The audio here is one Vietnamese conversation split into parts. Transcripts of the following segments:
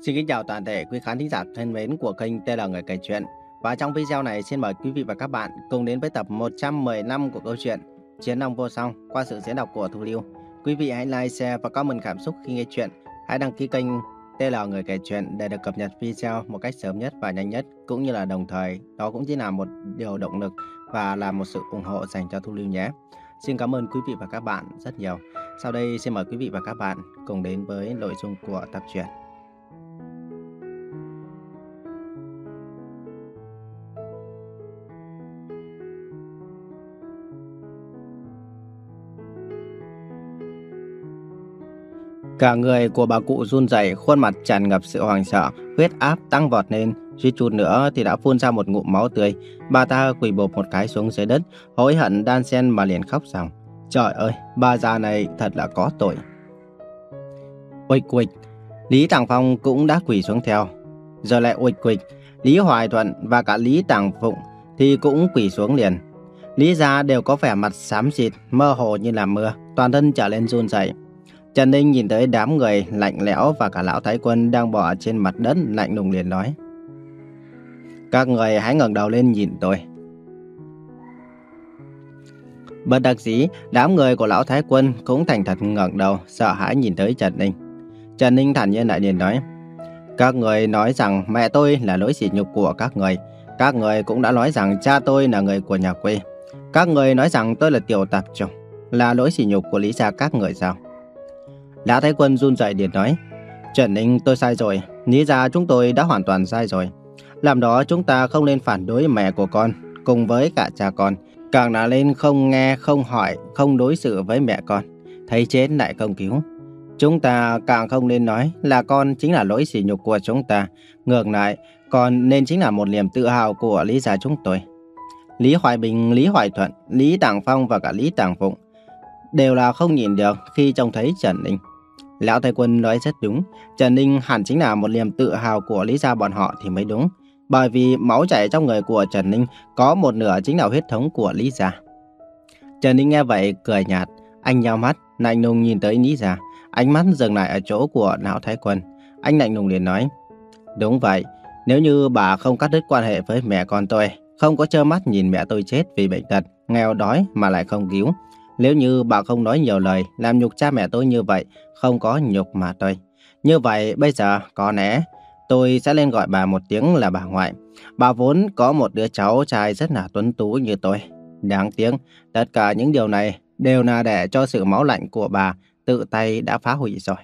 Xin kính chào toàn thể quý khán thính giả thân mến của kênh TL Người Kể Chuyện. Và trong video này xin mời quý vị và các bạn cùng đến với tập 115 của câu chuyện Chiến Long Vô Song qua sự diễn đọc của Thu Lưu. Quý vị hãy like, share và comment cảm xúc khi nghe chuyện. Hãy đăng ký kênh TL Người Kể Chuyện để được cập nhật video một cách sớm nhất và nhanh nhất. Cũng như là đồng thời đó cũng chỉ là một điều động lực và là một sự ủng hộ dành cho Thu Lưu nhé. Xin cảm ơn quý vị và các bạn rất nhiều. Sau đây xin mời quý vị và các bạn cùng đến với nội dung của tập truyện. Cả người của bà cụ run rẩy, khuôn mặt tràn ngập sự hoảng sợ, huyết áp tăng vọt lên, suýt chút nữa thì đã phun ra một ngụm máu tươi. Bà ta quỳ bộp một cái xuống dưới đất, hối hận đan xen mà liền khóc rằng: "Trời ơi, bà già này thật là có tội." Quịch quịch, Lý Tàng Phong cũng đã quỳ xuống theo. Giờ lại quịch quịch, Lý Hoài Thuận và cả Lý Tàng Phụng thì cũng quỳ xuống liền. Lý gia đều có vẻ mặt xám xịt, mơ hồ như là mưa, toàn thân trở lên run rẩy. Trần Ninh nhìn tới đám người lạnh lẽo và cả lão thái quân đang bò trên mặt đất lạnh lùng liền nói. Các người hãy ngẩng đầu lên nhìn tôi. Bất đắc dĩ, đám người của lão thái quân cũng thành thật ngẩng đầu, sợ hãi nhìn tới Trần Ninh. Trần Ninh thản nhiên lại liền nói. Các người nói rằng mẹ tôi là lỗi sỉ nhục của các người. Các người cũng đã nói rằng cha tôi là người của nhà quê. Các người nói rằng tôi là tiểu tạp chủng, là lỗi sỉ nhục của lý gia các người sao? Lã Thái Quân run rẩy điện nói, Trần Ninh tôi sai rồi, lý ra chúng tôi đã hoàn toàn sai rồi. Làm đó chúng ta không nên phản đối mẹ của con, cùng với cả cha con. Càng là lên không nghe, không hỏi, không đối xử với mẹ con. Thấy chết lại không cứu. Chúng ta càng không nên nói là con chính là lỗi sỉ nhục của chúng ta. Ngược lại, con nên chính là một niềm tự hào của Lý gia chúng tôi. Lý Hoài Bình, Lý Hoài Thuận, Lý Tàng Phong và cả Lý Tàng Phụng đều là không nhìn được khi trông thấy Trần Ninh. Lão Thái Quân nói rất đúng, Trần Ninh hẳn chính là một niềm tự hào của Lý gia bọn họ thì mới đúng. Bởi vì máu chảy trong người của Trần Ninh có một nửa chính là huyết thống của Lý gia. Trần Ninh nghe vậy cười nhạt, anh nhao mắt, lạnh lùng nhìn tới Lý gia, ánh mắt dừng lại ở chỗ của Lão Thái Quân. Anh lạnh lùng liền nói, đúng vậy, nếu như bà không cắt đứt quan hệ với mẹ con tôi, không có trơ mắt nhìn mẹ tôi chết vì bệnh tật, nghèo đói mà lại không cứu, nếu như bà không nói nhiều lời, làm nhục cha mẹ tôi như vậy, không có nhục mà tôi. Như vậy bây giờ có lẽ tôi sẽ lên gọi bà một tiếng là bà ngoại. Bà vốn có một đứa cháu trai rất là tuấn tú như tôi. Đáng tiếng, tất cả những điều này đều là để cho sự máu lạnh của bà tự tay đã phá hủy rồi.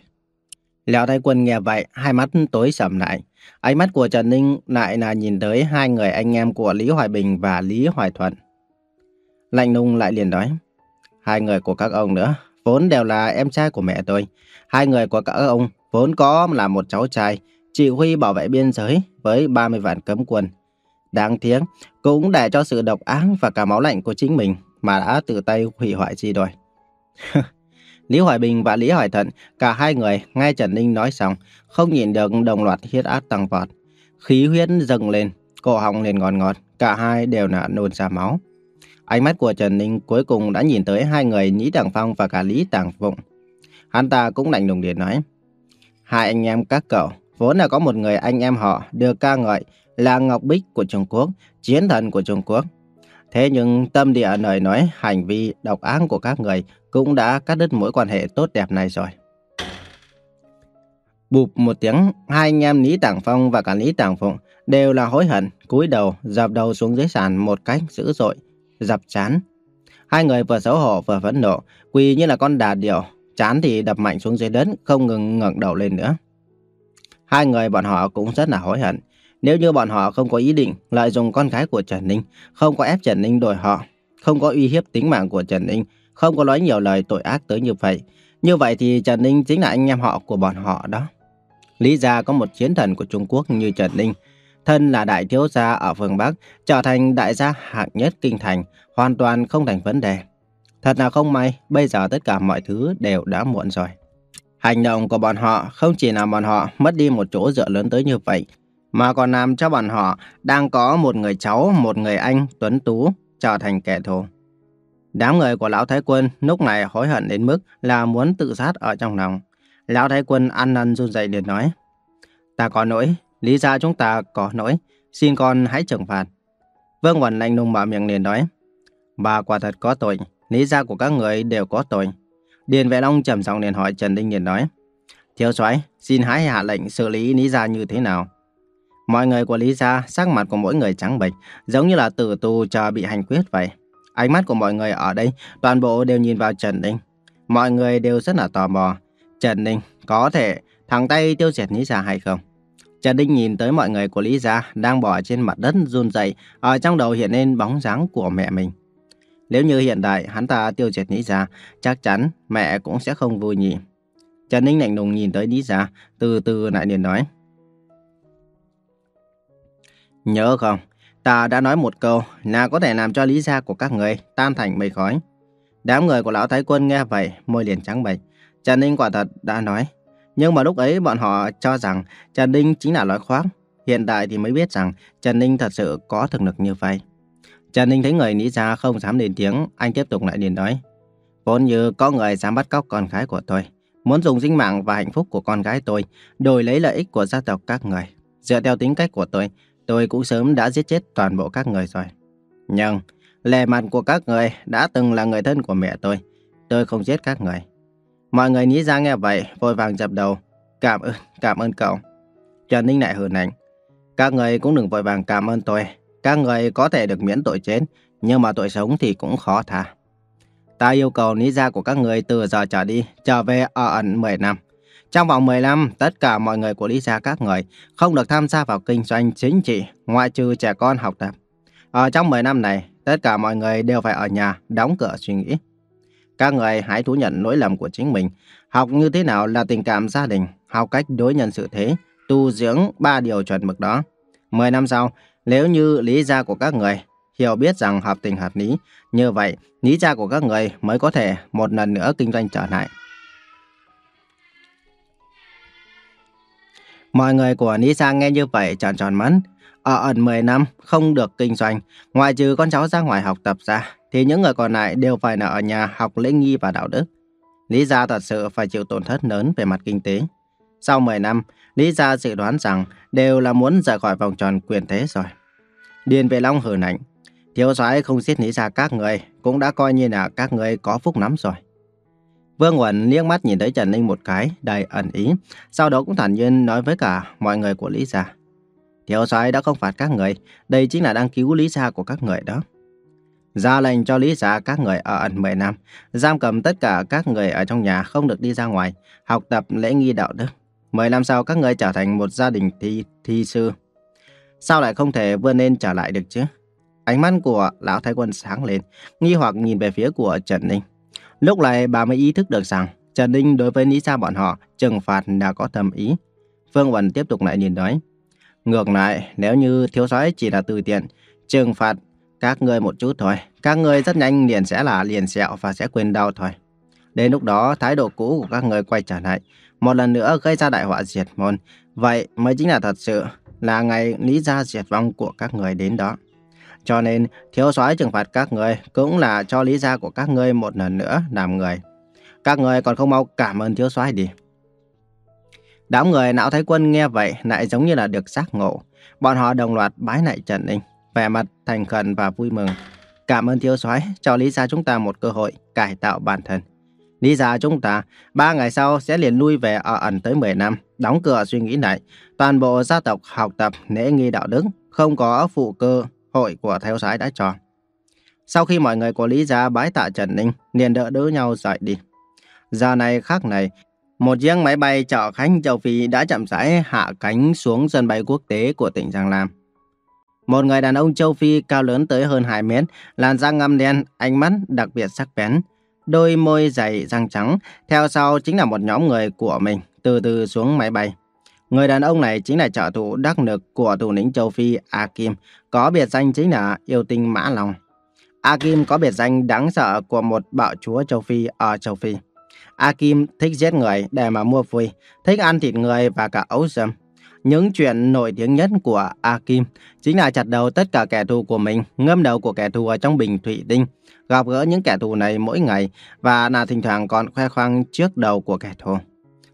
Lão Thái Quân nghe vậy, hai mắt tối sầm lại. Ánh mắt của Trần Ninh lại là nhìn tới hai người anh em của Lý Hoài Bình và Lý Hoài Thuận. Lạnh nung lại liền nói. Hai người của các ông nữa, vốn đều là em trai của mẹ tôi. Hai người của các ông vốn có là một cháu trai, chỉ huy bảo vệ biên giới với 30 vạn cấm quân. Đáng tiếc, cũng để cho sự độc ác và cả máu lạnh của chính mình mà đã tự tay hủy hoại chi đôi. Lý Hoài Bình và Lý Hoài Thận, cả hai người nghe Trần Ninh nói xong, không nhìn được đồng loạt huyết áp tăng vọt. Khí huyết dâng lên, cổ họng liền ngọt ngọt, cả hai đều là nôn ra máu. Ánh mắt của Trần Ninh cuối cùng đã nhìn tới hai người Nhĩ Tàng Phong và cả Lý Tàng Phụng. Hắn ta cũng lạnh lùng điện nói. Hai anh em các cậu, vốn là có một người anh em họ được ca ngợi là Ngọc Bích của Trung Quốc, chiến thần của Trung Quốc. Thế nhưng tâm địa lời nói hành vi độc ác của các người cũng đã cắt đứt mối quan hệ tốt đẹp này rồi. Bụp một tiếng, hai anh em Lý Tàng Phong và cả Lý Tàng Phụng đều là hối hận, cúi đầu, dập đầu xuống dưới sàn một cách dữ dội, dập chán. Hai người vừa xấu hổ vừa phẫn nộ, quỳ như là con đà điểu, chán thì đập mạnh xuống dưới đất, không ngừng ngẩng đầu lên nữa. Hai người bọn họ cũng rất là hối hận. Nếu như bọn họ không có ý định lợi dụng con gái của Trần Ninh, không có ép Trần Ninh đổi họ, không có uy hiếp tính mạng của Trần Ninh, không có nói nhiều lời tội ác tới như vậy, như vậy thì Trần Ninh chính là anh em họ của bọn họ đó. Lý ra có một chiến thần của Trung Quốc như Trần Ninh, thân là đại thiếu gia ở phương Bắc, trở thành đại gia hạng nhất kinh thành, hoàn toàn không thành vấn đề. Thật là không may, bây giờ tất cả mọi thứ đều đã muộn rồi. Hành động của bọn họ không chỉ làm bọn họ mất đi một chỗ dựa lớn tới như vậy, mà còn làm cho bọn họ đang có một người cháu, một người anh tuấn tú trở thành kẻ thù. Đám người của Lão Thái Quân lúc này hối hận đến mức là muốn tự sát ở trong lòng. Lão Thái Quân ăn năn run rẩy liền nói. Ta có lỗi, lý gia chúng ta có lỗi, xin con hãy trừng phạt. Vương Quẩn lạnh lùng mở miệng liền nói. Bà quả thật có tội, lý gia của các người đều có tội. Điền Vệ Long trầm giọng liền hỏi Trần Đinh liền nói. Thiếu soái, xin hãy hạ lệnh xử lý lý gia như thế nào? Mọi người của Lý Gia, sắc mặt của mỗi người trắng bệch, giống như là tử tù chờ bị hành quyết vậy. Ánh mắt của mọi người ở đây, toàn bộ đều nhìn vào Trần Đinh. Mọi người đều rất là tò mò. Trần Ninh có thể thẳng tay tiêu diệt Lý Gia hay không? Trần Ninh nhìn tới mọi người của Lý Gia đang bò trên mặt đất run rẩy, ở trong đầu hiện lên bóng dáng của mẹ mình. Nếu như hiện tại hắn ta tiêu diệt Lý Gia, chắc chắn mẹ cũng sẽ không vui nhỉ. Trần Ninh lạnh lùng nhìn tới Lý Gia, từ từ lại liền nói. Nhớ không, ta đã nói một câu là có thể làm cho lý gia của các người tan thành mây khói. Đám người của lão thái quân nghe vậy, môi liền trắng bệch. Trần Ninh quả thật đã nói. Nhưng mà lúc ấy bọn họ cho rằng Trần Ninh chính là nói khoác. Hiện tại thì mới biết rằng Trần Ninh thật sự có thực lực như vậy. Trần Ninh thấy người lý ra không dám lên tiếng, anh tiếp tục lại liền nói. Vốn như có người dám bắt cóc con gái của tôi. Muốn dùng sinh mạng và hạnh phúc của con gái tôi đổi lấy lợi ích của gia tộc các người. Dựa theo tính cách của tôi, tôi cũng sớm đã giết chết toàn bộ các người rồi. Nhưng, lề mặt của các người đã từng là người thân của mẹ tôi. Tôi không giết các người. Mọi người nghĩ ra nghe vậy, vội vàng dập đầu. Cảm ơn, cảm ơn cậu. Trần Ninh lại hờn ảnh. Các người cũng đừng vội vàng cảm ơn tôi. Các người có thể được miễn tội chết, nhưng mà tội sống thì cũng khó tha. Ta yêu cầu lý gia của các người từ giờ trở đi, trở về ở ẩn 10 năm. Trong vòng 10 năm, tất cả mọi người của Lý gia các người không được tham gia vào kinh doanh chính trị, ngoại trừ trẻ con học tập. Ở trong 10 năm này, tất cả mọi người đều phải ở nhà, đóng cửa suy nghĩ. Các người hãy thú nhận lỗi lầm của chính mình, học như thế nào là tình cảm gia đình, học cách đối nhân xử thế, tu dưỡng ba điều chuẩn mực đó. 10 năm sau, nếu như lý gia của các người hiểu biết rằng hợp tình hợp lý, như vậy lý gia của các người mới có thể một lần nữa kinh doanh trở lại. Mọi người của Nisa nghe như vậy tròn tròn mắt. Ở ẩn 10 năm không được kinh doanh, ngoại trừ con cháu ra ngoài học tập ra, thì những người còn lại đều phải ở nhà học lễ nghi và đạo đức. Lý gia thật sự phải chịu tổn thất lớn về mặt kinh tế. Sau 10 năm, Lý gia dự đoán rằng đều là muốn rời khỏi vòng tròn quyền thế rồi. Điền Vệ Long hờn ảnh. Thiếu soái không giết Lý gia các người, cũng đã coi như là các người có phúc lắm rồi. Vương Quẩn liếc mắt nhìn thấy Trần Ninh một cái, đầy ẩn ý, sau đó cũng thản nhiên nói với cả mọi người của Lý Gia. Thiếu soái đã không phạt các người, đây chính là đang cứu Lý Gia của các người đó. Ra lệnh cho Lý Gia các người ở ẩn 10 năm, giam cầm tất cả các người ở trong nhà không được đi ra ngoài, học tập lễ nghi đạo đức. 10 năm sau các người trở thành một gia đình thi, thi sư. Sao lại không thể vươn lên trở lại được chứ? Ánh mắt của lão thái quân sáng lên, nghi hoặc nhìn về phía của Trần Ninh. Lúc này bà mới ý thức được rằng Trần Ninh đối với Lý Gia bọn họ trừng phạt đã có thầm ý. Phương Vân tiếp tục lại nhìn nói. Ngược lại, nếu như thiếu soái chỉ là từ tiện, trừng phạt các ngươi một chút thôi, các ngươi rất nhanh liền sẽ là liền sẹo và sẽ quên đau thôi. Đến lúc đó, thái độ cũ của các ngươi quay trở lại, một lần nữa gây ra đại họa diệt môn. Vậy mới chính là thật sự là ngày lý gia diệt vong của các người đến đó. Cho nên, thiếu soái trừng phạt các người cũng là cho lý gia của các ngươi một lần nữa làm người. Các người còn không mau cảm ơn thiếu soái đi. Đám người não thái quân nghe vậy lại giống như là được giác ngộ. Bọn họ đồng loạt bái lại Trần Ninh, vẻ mặt thành khẩn và vui mừng. Cảm ơn thiếu soái cho lý gia chúng ta một cơ hội cải tạo bản thân. Lý gia chúng ta, ba ngày sau sẽ liền lui về ở ẩn tới 10 năm, đóng cửa suy nghĩ lại. Toàn bộ gia tộc học tập lễ nghi đạo đức, không có phụ cơ hội của thiếu soái đã cho. Sau khi mọi người của Lý Gia bái tạ Trần Ninh, liền đỡ đỡ nhau dậy đi. Giờ này khác này, một chiếc máy bay chở khách châu Phi đã chậm rãi hạ cánh xuống sân bay quốc tế của tỉnh Giang Lam. Một người đàn ông châu Phi cao lớn tới hơn 2 mét, làn da ngăm đen, ánh mắt đặc biệt sắc bén, đôi môi dày răng trắng, theo sau chính là một nhóm người của mình từ từ xuống máy bay. Người đàn ông này chính là trợ thủ đắc lực của thủ lĩnh châu Phi A Kim, có biệt danh chính là yêu tinh Mã Long. A Kim có biệt danh đáng sợ của một bạo chúa châu Phi ở châu Phi. A Kim thích giết người để mà mua vui, thích ăn thịt người và cả ấu dâm. Những chuyện nổi tiếng nhất của A Kim chính là chặt đầu tất cả kẻ thù của mình, ngâm đầu của kẻ thù ở trong bình thủy tinh, gặp gỡ những kẻ thù này mỗi ngày và là thỉnh thoảng còn khoe khoang trước đầu của kẻ thù.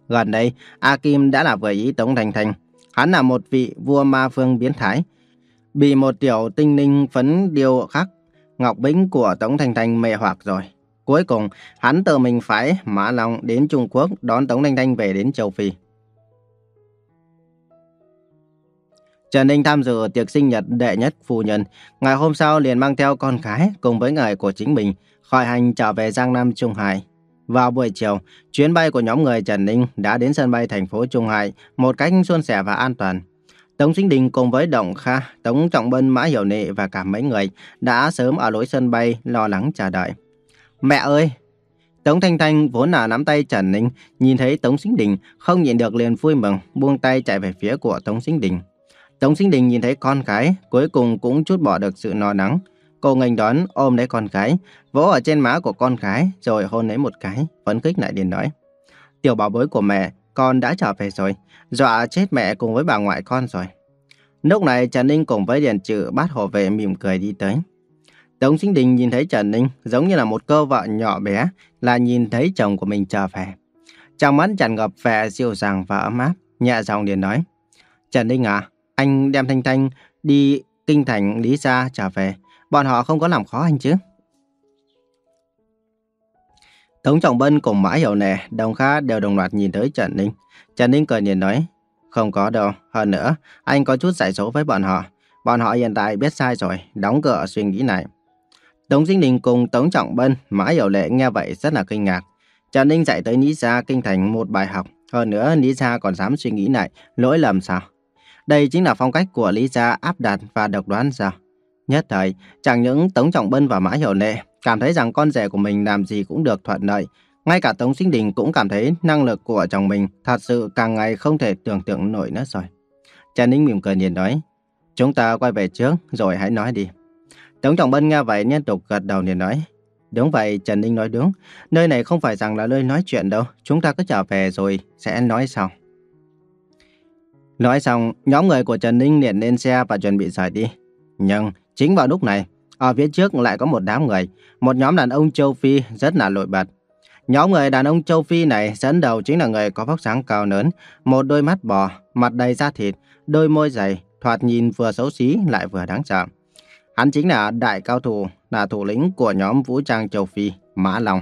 Gần đây, A Kim đã là vừa ý Tống Thành Thành. Hắn là một vị vua ma phương biến thái, bị một tiểu tinh linh phấn điêu khắc Ngọc Bính của Tống thành thành mê hoặc rồi. Cuối cùng, hắn tự mình phải Mã Long đến Trung Quốc đón Tống Thanh Thanh về đến châu Phi. Trần Ninh tham dự tiệc sinh nhật đệ nhất phu nhân. Ngày hôm sau liền mang theo con gái cùng với người của chính mình khỏi hành trở về Giang Nam Trung Hải. Vào buổi chiều, chuyến bay của nhóm người Trần Ninh đã đến sân bay thành phố Trung Hải một cách suôn sẻ và an toàn. Tống Sinh Đình cùng với Đồng Kha, Tống Trọng Bân, Mã Hiểu Nệ và cả mấy người đã sớm ở lối sân bay lo lắng chờ đợi. Mẹ ơi! Tống Thanh Thanh vốn là nắm tay Trần Ninh, nhìn thấy Tống Sinh Đình không nhịn được liền vui mừng, buông tay chạy về phía của Tống Sinh Đình. Tống Sinh Đình nhìn thấy con gái, cuối cùng cũng chút bỏ được sự no nắng. Cô nghênh đón ôm lấy con gái, vỗ ở trên má của con gái rồi hôn lấy một cái, phấn khích lại liền nói. Tiểu bảo bối của mẹ, con đã trở về rồi, dọa chết mẹ cùng với bà ngoại con rồi. Lúc này Trần Ninh cùng với Điền Trự bắt hồ về mỉm cười đi tới. Tống Sinh Đình nhìn thấy Trần Ninh giống như là một cô vợ nhỏ bé là nhìn thấy chồng của mình trở về. Trong mắt tràn ngập vẻ dịu dàng và ấm áp, nhẹ giọng liền nói. Trần Ninh à, anh đem Thanh Thanh đi kinh thành Lý Gia trở về. Bọn họ không có làm khó anh chứ? Tống Trọng Bân cùng Mã Hiểu Nè, Đồng Kha đều đồng loạt nhìn tới Trần Ninh. Trần Ninh cười nhìn nói, không có đâu. Hơn nữa, anh có chút giải số với bọn họ. Bọn họ hiện tại biết sai rồi, đóng cửa suy nghĩ này. Tống Dinh Đình cùng Tống Trọng Bân, Mã Hiểu Lệ nghe vậy rất là kinh ngạc. Trần Ninh dạy tới Lý Gia kinh thành một bài học. Hơn nữa, Lý Gia còn dám suy nghĩ lại, lỗi lầm sao? Đây chính là phong cách của Lý Gia áp đặt và độc đoán sao? Nhất thời, chẳng những Tống Trọng Bân và Mã Hiểu Lệ cảm thấy rằng con rể của mình làm gì cũng được thuận lợi. Ngay cả Tống Sinh Đình cũng cảm thấy năng lực của chồng mình thật sự càng ngày không thể tưởng tượng nổi nữa rồi. Trần Ninh mỉm cười nhìn nói, chúng ta quay về trước rồi hãy nói đi. Tống Trọng Bân nghe vậy liên tục gật đầu liền nói, đúng vậy Trần Ninh nói đúng, nơi này không phải rằng là nơi nói chuyện đâu, chúng ta cứ trở về rồi sẽ nói sau. Nói xong, nhóm người của Trần Ninh liền lên xe và chuẩn bị rời đi. Nhưng chính vào lúc này, ở phía trước lại có một đám người, một nhóm đàn ông châu Phi rất là nổi bật. Nhóm người đàn ông châu Phi này dẫn đầu chính là người có vóc dáng cao lớn, một đôi mắt bò, mặt đầy da thịt, đôi môi dày, thoạt nhìn vừa xấu xí lại vừa đáng sợ. Hắn chính là đại cao thủ, là thủ lĩnh của nhóm vũ trang châu Phi, Mã Long.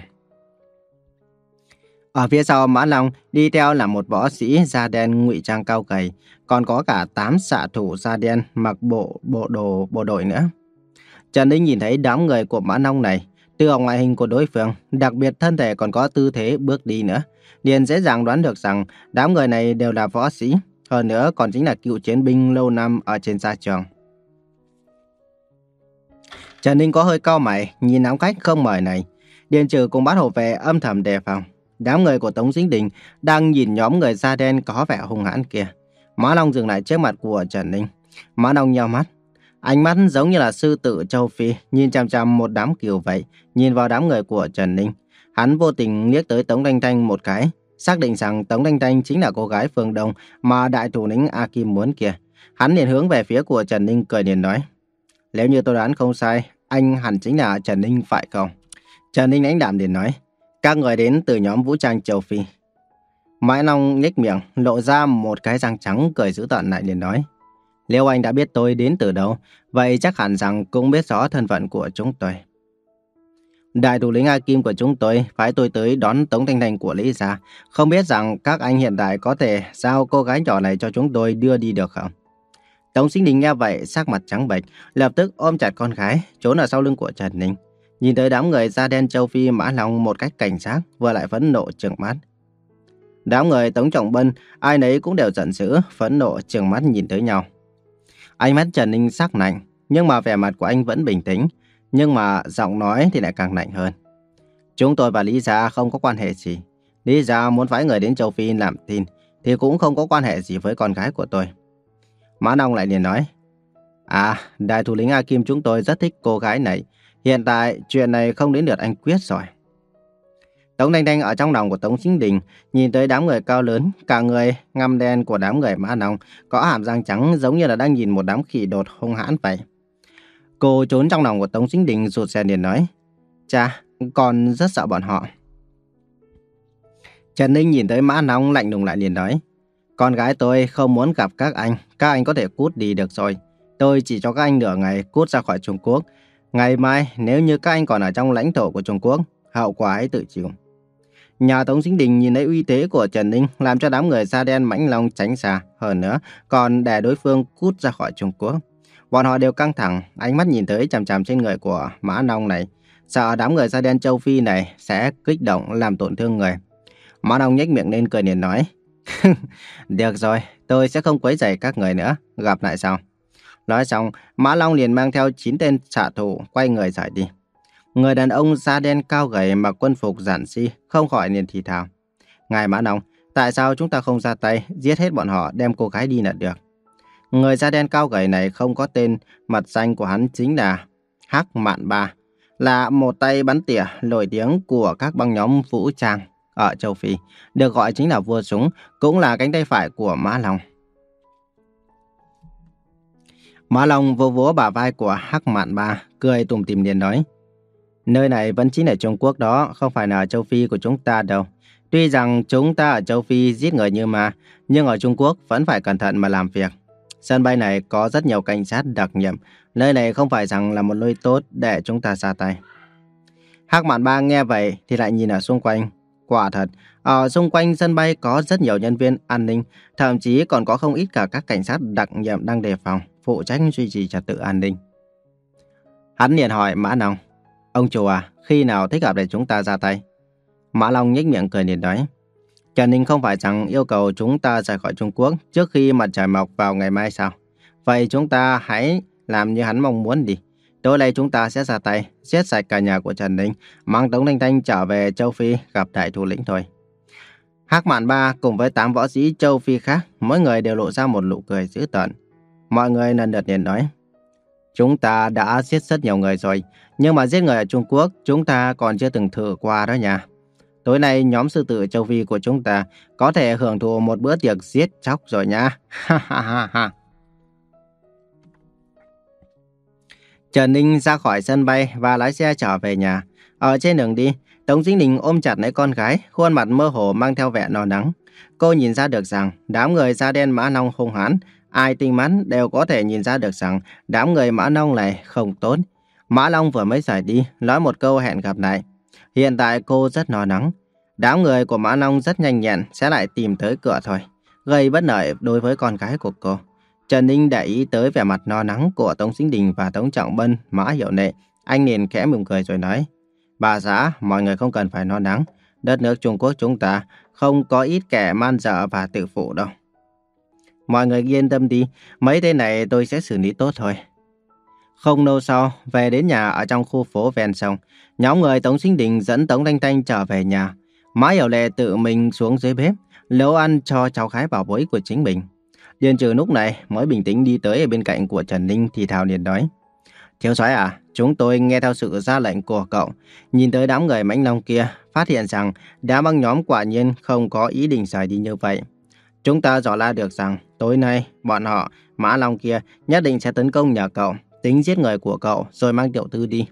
Ở phía sau Mã Long đi theo là một võ sĩ da đen ngụy trang cao gầy, còn có cả 8 xạ thủ da đen mặc bộ bộ đồ bộ đội nữa. Trần Ninh nhìn thấy đám người của Mã Long này, từ ở ngoại hình của đối phương, đặc biệt thân thể còn có tư thế bước đi nữa, liền dễ dàng đoán được rằng đám người này đều là võ sĩ, hơn nữa còn chính là cựu chiến binh lâu năm ở trên xa trường. Trần Ninh có hơi cao mày, nhìn đám khách không mời này, Điền trừ cùng bát hộ vệ âm thầm đề phòng. Đám người của Tống Dính Đình đang nhìn nhóm người da đen có vẻ hung hãn kia. Mã Long dừng lại trước mặt của Trần Ninh. Mã Long nhao mắt. Ánh mắt giống như là sư tử châu Phi, nhìn chằm chằm một đám kiều vậy, nhìn vào đám người của Trần Ninh. Hắn vô tình liếc tới Tống Thanh Thanh một cái, xác định rằng Tống Thanh Thanh chính là cô gái phương Đông mà đại thủ lĩnh A Kim muốn kia. Hắn liền hướng về phía của Trần Ninh cười liền nói. Nếu như tôi đoán không sai, anh hẳn chính là Trần Ninh phải không? Trần Ninh đánh đạm liền nói. Các người đến từ nhóm vũ trang châu Phi. Mãi Long nhếch miệng, lộ ra một cái răng trắng cười dữ tợn lại liền nói. Nếu anh đã biết tôi đến từ đâu, vậy chắc hẳn rằng cũng biết rõ thân phận của chúng tôi. Đại thủ lĩnh A Kim của chúng tôi phải tôi tới đón Tống Thanh Thanh của Lý Gia. Không biết rằng các anh hiện tại có thể giao cô gái nhỏ này cho chúng tôi đưa đi được không? Tống Sinh Đình nghe vậy, sắc mặt trắng bệch, lập tức ôm chặt con gái, trốn ở sau lưng của Trần Ninh. Nhìn tới đám người da đen châu Phi mã lòng một cách cảnh giác, vừa lại phẫn nộ trừng mắt. Đám người Tống Trọng Bân, ai nấy cũng đều giận dữ, phẫn nộ trừng mắt nhìn tới nhau. Ánh mắt Trần Ninh sắc lạnh, nhưng mà vẻ mặt của anh vẫn bình tĩnh, nhưng mà giọng nói thì lại càng lạnh hơn. Chúng tôi và Lý Gia không có quan hệ gì. Lý Gia muốn phái người đến châu Phi làm tin, thì cũng không có quan hệ gì với con gái của tôi. Mã Nông lại liền nói, À, đại thủ lĩnh A Kim chúng tôi rất thích cô gái này, Hiện tại, chuyện này không đến lượt anh quyết rồi. Tống Thanh Thanh ở trong lòng của Tống Chính Đình, nhìn tới đám người cao lớn, cả người ngăm đen của đám người mã Nông có hàm răng trắng giống như là đang nhìn một đám khỉ đột hung hãn vậy. Cô trốn trong lòng của Tống Chính Đình rụt rè liền nói, Cha, con rất sợ bọn họ. Trần Ninh nhìn tới mã Nông lạnh lùng lại liền nói, con gái tôi không muốn gặp các anh, các anh có thể cút đi được rồi. Tôi chỉ cho các anh nửa ngày cút ra khỏi Trung Quốc. Ngày mai, nếu như các anh còn ở trong lãnh thổ của Trung Quốc, hậu quả hãy tự chịu. Nhà Tống Sinh Đình nhìn thấy uy thế của Trần Ninh làm cho đám người da đen mãnh long tránh xa. Hơn nữa, còn để đối phương cút ra khỏi Trung Quốc. Bọn họ đều căng thẳng, ánh mắt nhìn tới chằm chằm trên người của Mã Nông này. Sợ đám người da đen châu Phi này sẽ kích động làm tổn thương người. Mã Nông nhếch miệng lên cười niềm nói. Được rồi, tôi sẽ không quấy rầy các người nữa, gặp lại sau. Nói xong, Mã Long liền mang theo 9 tên xạ thủ quay người rời đi. Người đàn ông da đen cao gầy mặc quân phục giản si, không khỏi liền thì thào. Ngài Mã Long, tại sao chúng ta không ra tay, giết hết bọn họ, đem cô gái đi là được? Người da đen cao gầy này không có tên, mặt danh của hắn chính là Hắc Mạn Ba, là một tay bắn tỉa nổi tiếng của các băng nhóm vũ trang ở châu Phi, được gọi chính là vua súng, cũng là cánh tay phải của Mã Long. Mã Long vô vỗ bả vai của Hắc Mạn Ba, cười tủm tỉm liền nói. Nơi này vẫn chính là Trung Quốc đó, không phải là châu Phi của chúng ta đâu. Tuy rằng chúng ta ở châu Phi giết người như ma, nhưng ở Trung Quốc vẫn phải cẩn thận mà làm việc. Sân bay này có rất nhiều cảnh sát đặc nhiệm, nơi này không phải rằng là một nơi tốt để chúng ta ra tay. Hắc Mạn Ba nghe vậy thì lại nhìn ở xung quanh. Quả thật, ở xung quanh sân bay có rất nhiều nhân viên an ninh, thậm chí còn có không ít cả các cảnh sát đặc nhiệm đang đề phòng, phụ trách duy trì trật tự an ninh. Hắn liền hỏi Mã Long, ông chủ à, khi nào thích hợp để chúng ta ra tay? Mã Long nhếch miệng cười liền nói, Trần Ninh không phải rằng yêu cầu chúng ta rời khỏi Trung Quốc trước khi mặt trời mọc vào ngày mai sao? Vậy chúng ta hãy làm như hắn mong muốn đi. Tối nay chúng ta sẽ ra tay, giết sạch cả nhà của Trần Ninh, mang Tống Thanh Thanh trở về châu Phi gặp đại thủ lĩnh thôi. Hắc Mạn Ba cùng với tám võ sĩ châu Phi khác, mỗi người đều lộ ra một nụ cười dữ tợn. Mọi người lần lượt liền nói, chúng ta đã giết rất nhiều người rồi, nhưng mà giết người ở Trung Quốc chúng ta còn chưa từng thử qua đó nha. Tối nay nhóm sư tử châu Phi của chúng ta có thể hưởng thụ một bữa tiệc giết chóc rồi nha. Ha ha ha ha. Trần Ninh ra khỏi sân bay và lái xe trở về nhà. Ở trên đường đi, Tống Dĩnh Đình ôm chặt lấy con gái, khuôn mặt mơ hồ mang theo vẻ no nắng. Cô nhìn ra được rằng đám người da đen mã nông hung hãn, ai tinh mắn đều có thể nhìn ra được rằng đám người mã nông này không tốt. Mã Long vừa mới rời đi, nói một câu hẹn gặp lại. Hiện tại cô rất no nắng. Đám người của Mã Long rất nhanh nhẹn sẽ lại tìm tới cửa thôi, gây bất lợi đối với con gái của cô. Trần Ninh để ý tới vẻ mặt no nắng của Tống Sinh Đình và Tống Trọng Bân, Mã Hiểu Nệ. Anh liền khẽ mỉm cười rồi nói, Bà xã, mọi người không cần phải no nắng. Đất nước Trung Quốc chúng ta không có ít kẻ man dợ và tự phụ đâu. Mọi người yên tâm đi, mấy tên này tôi sẽ xử lý tốt thôi. Không lâu sau, về đến nhà ở trong khu phố ven sông, nhóm người Tống Sinh Đình dẫn Tống Thanh Thanh trở về nhà. Mã Hiểu Lệ tự mình xuống dưới bếp, nấu ăn cho cháu khái bảo bối của chính mình. Điền trừ lúc này mới bình tĩnh đi tới ở bên cạnh của Trần Ninh thì thào liền nói. Thiếu soái à, chúng tôi nghe theo sự ra lệnh của cậu, nhìn tới đám người mãnh long kia, phát hiện rằng đám băng nhóm quả nhiên không có ý định rời đi như vậy. Chúng ta dò la được rằng tối nay bọn họ, Mã Long kia nhất định sẽ tấn công nhà cậu, tính giết người của cậu rồi mang tiểu tư đi.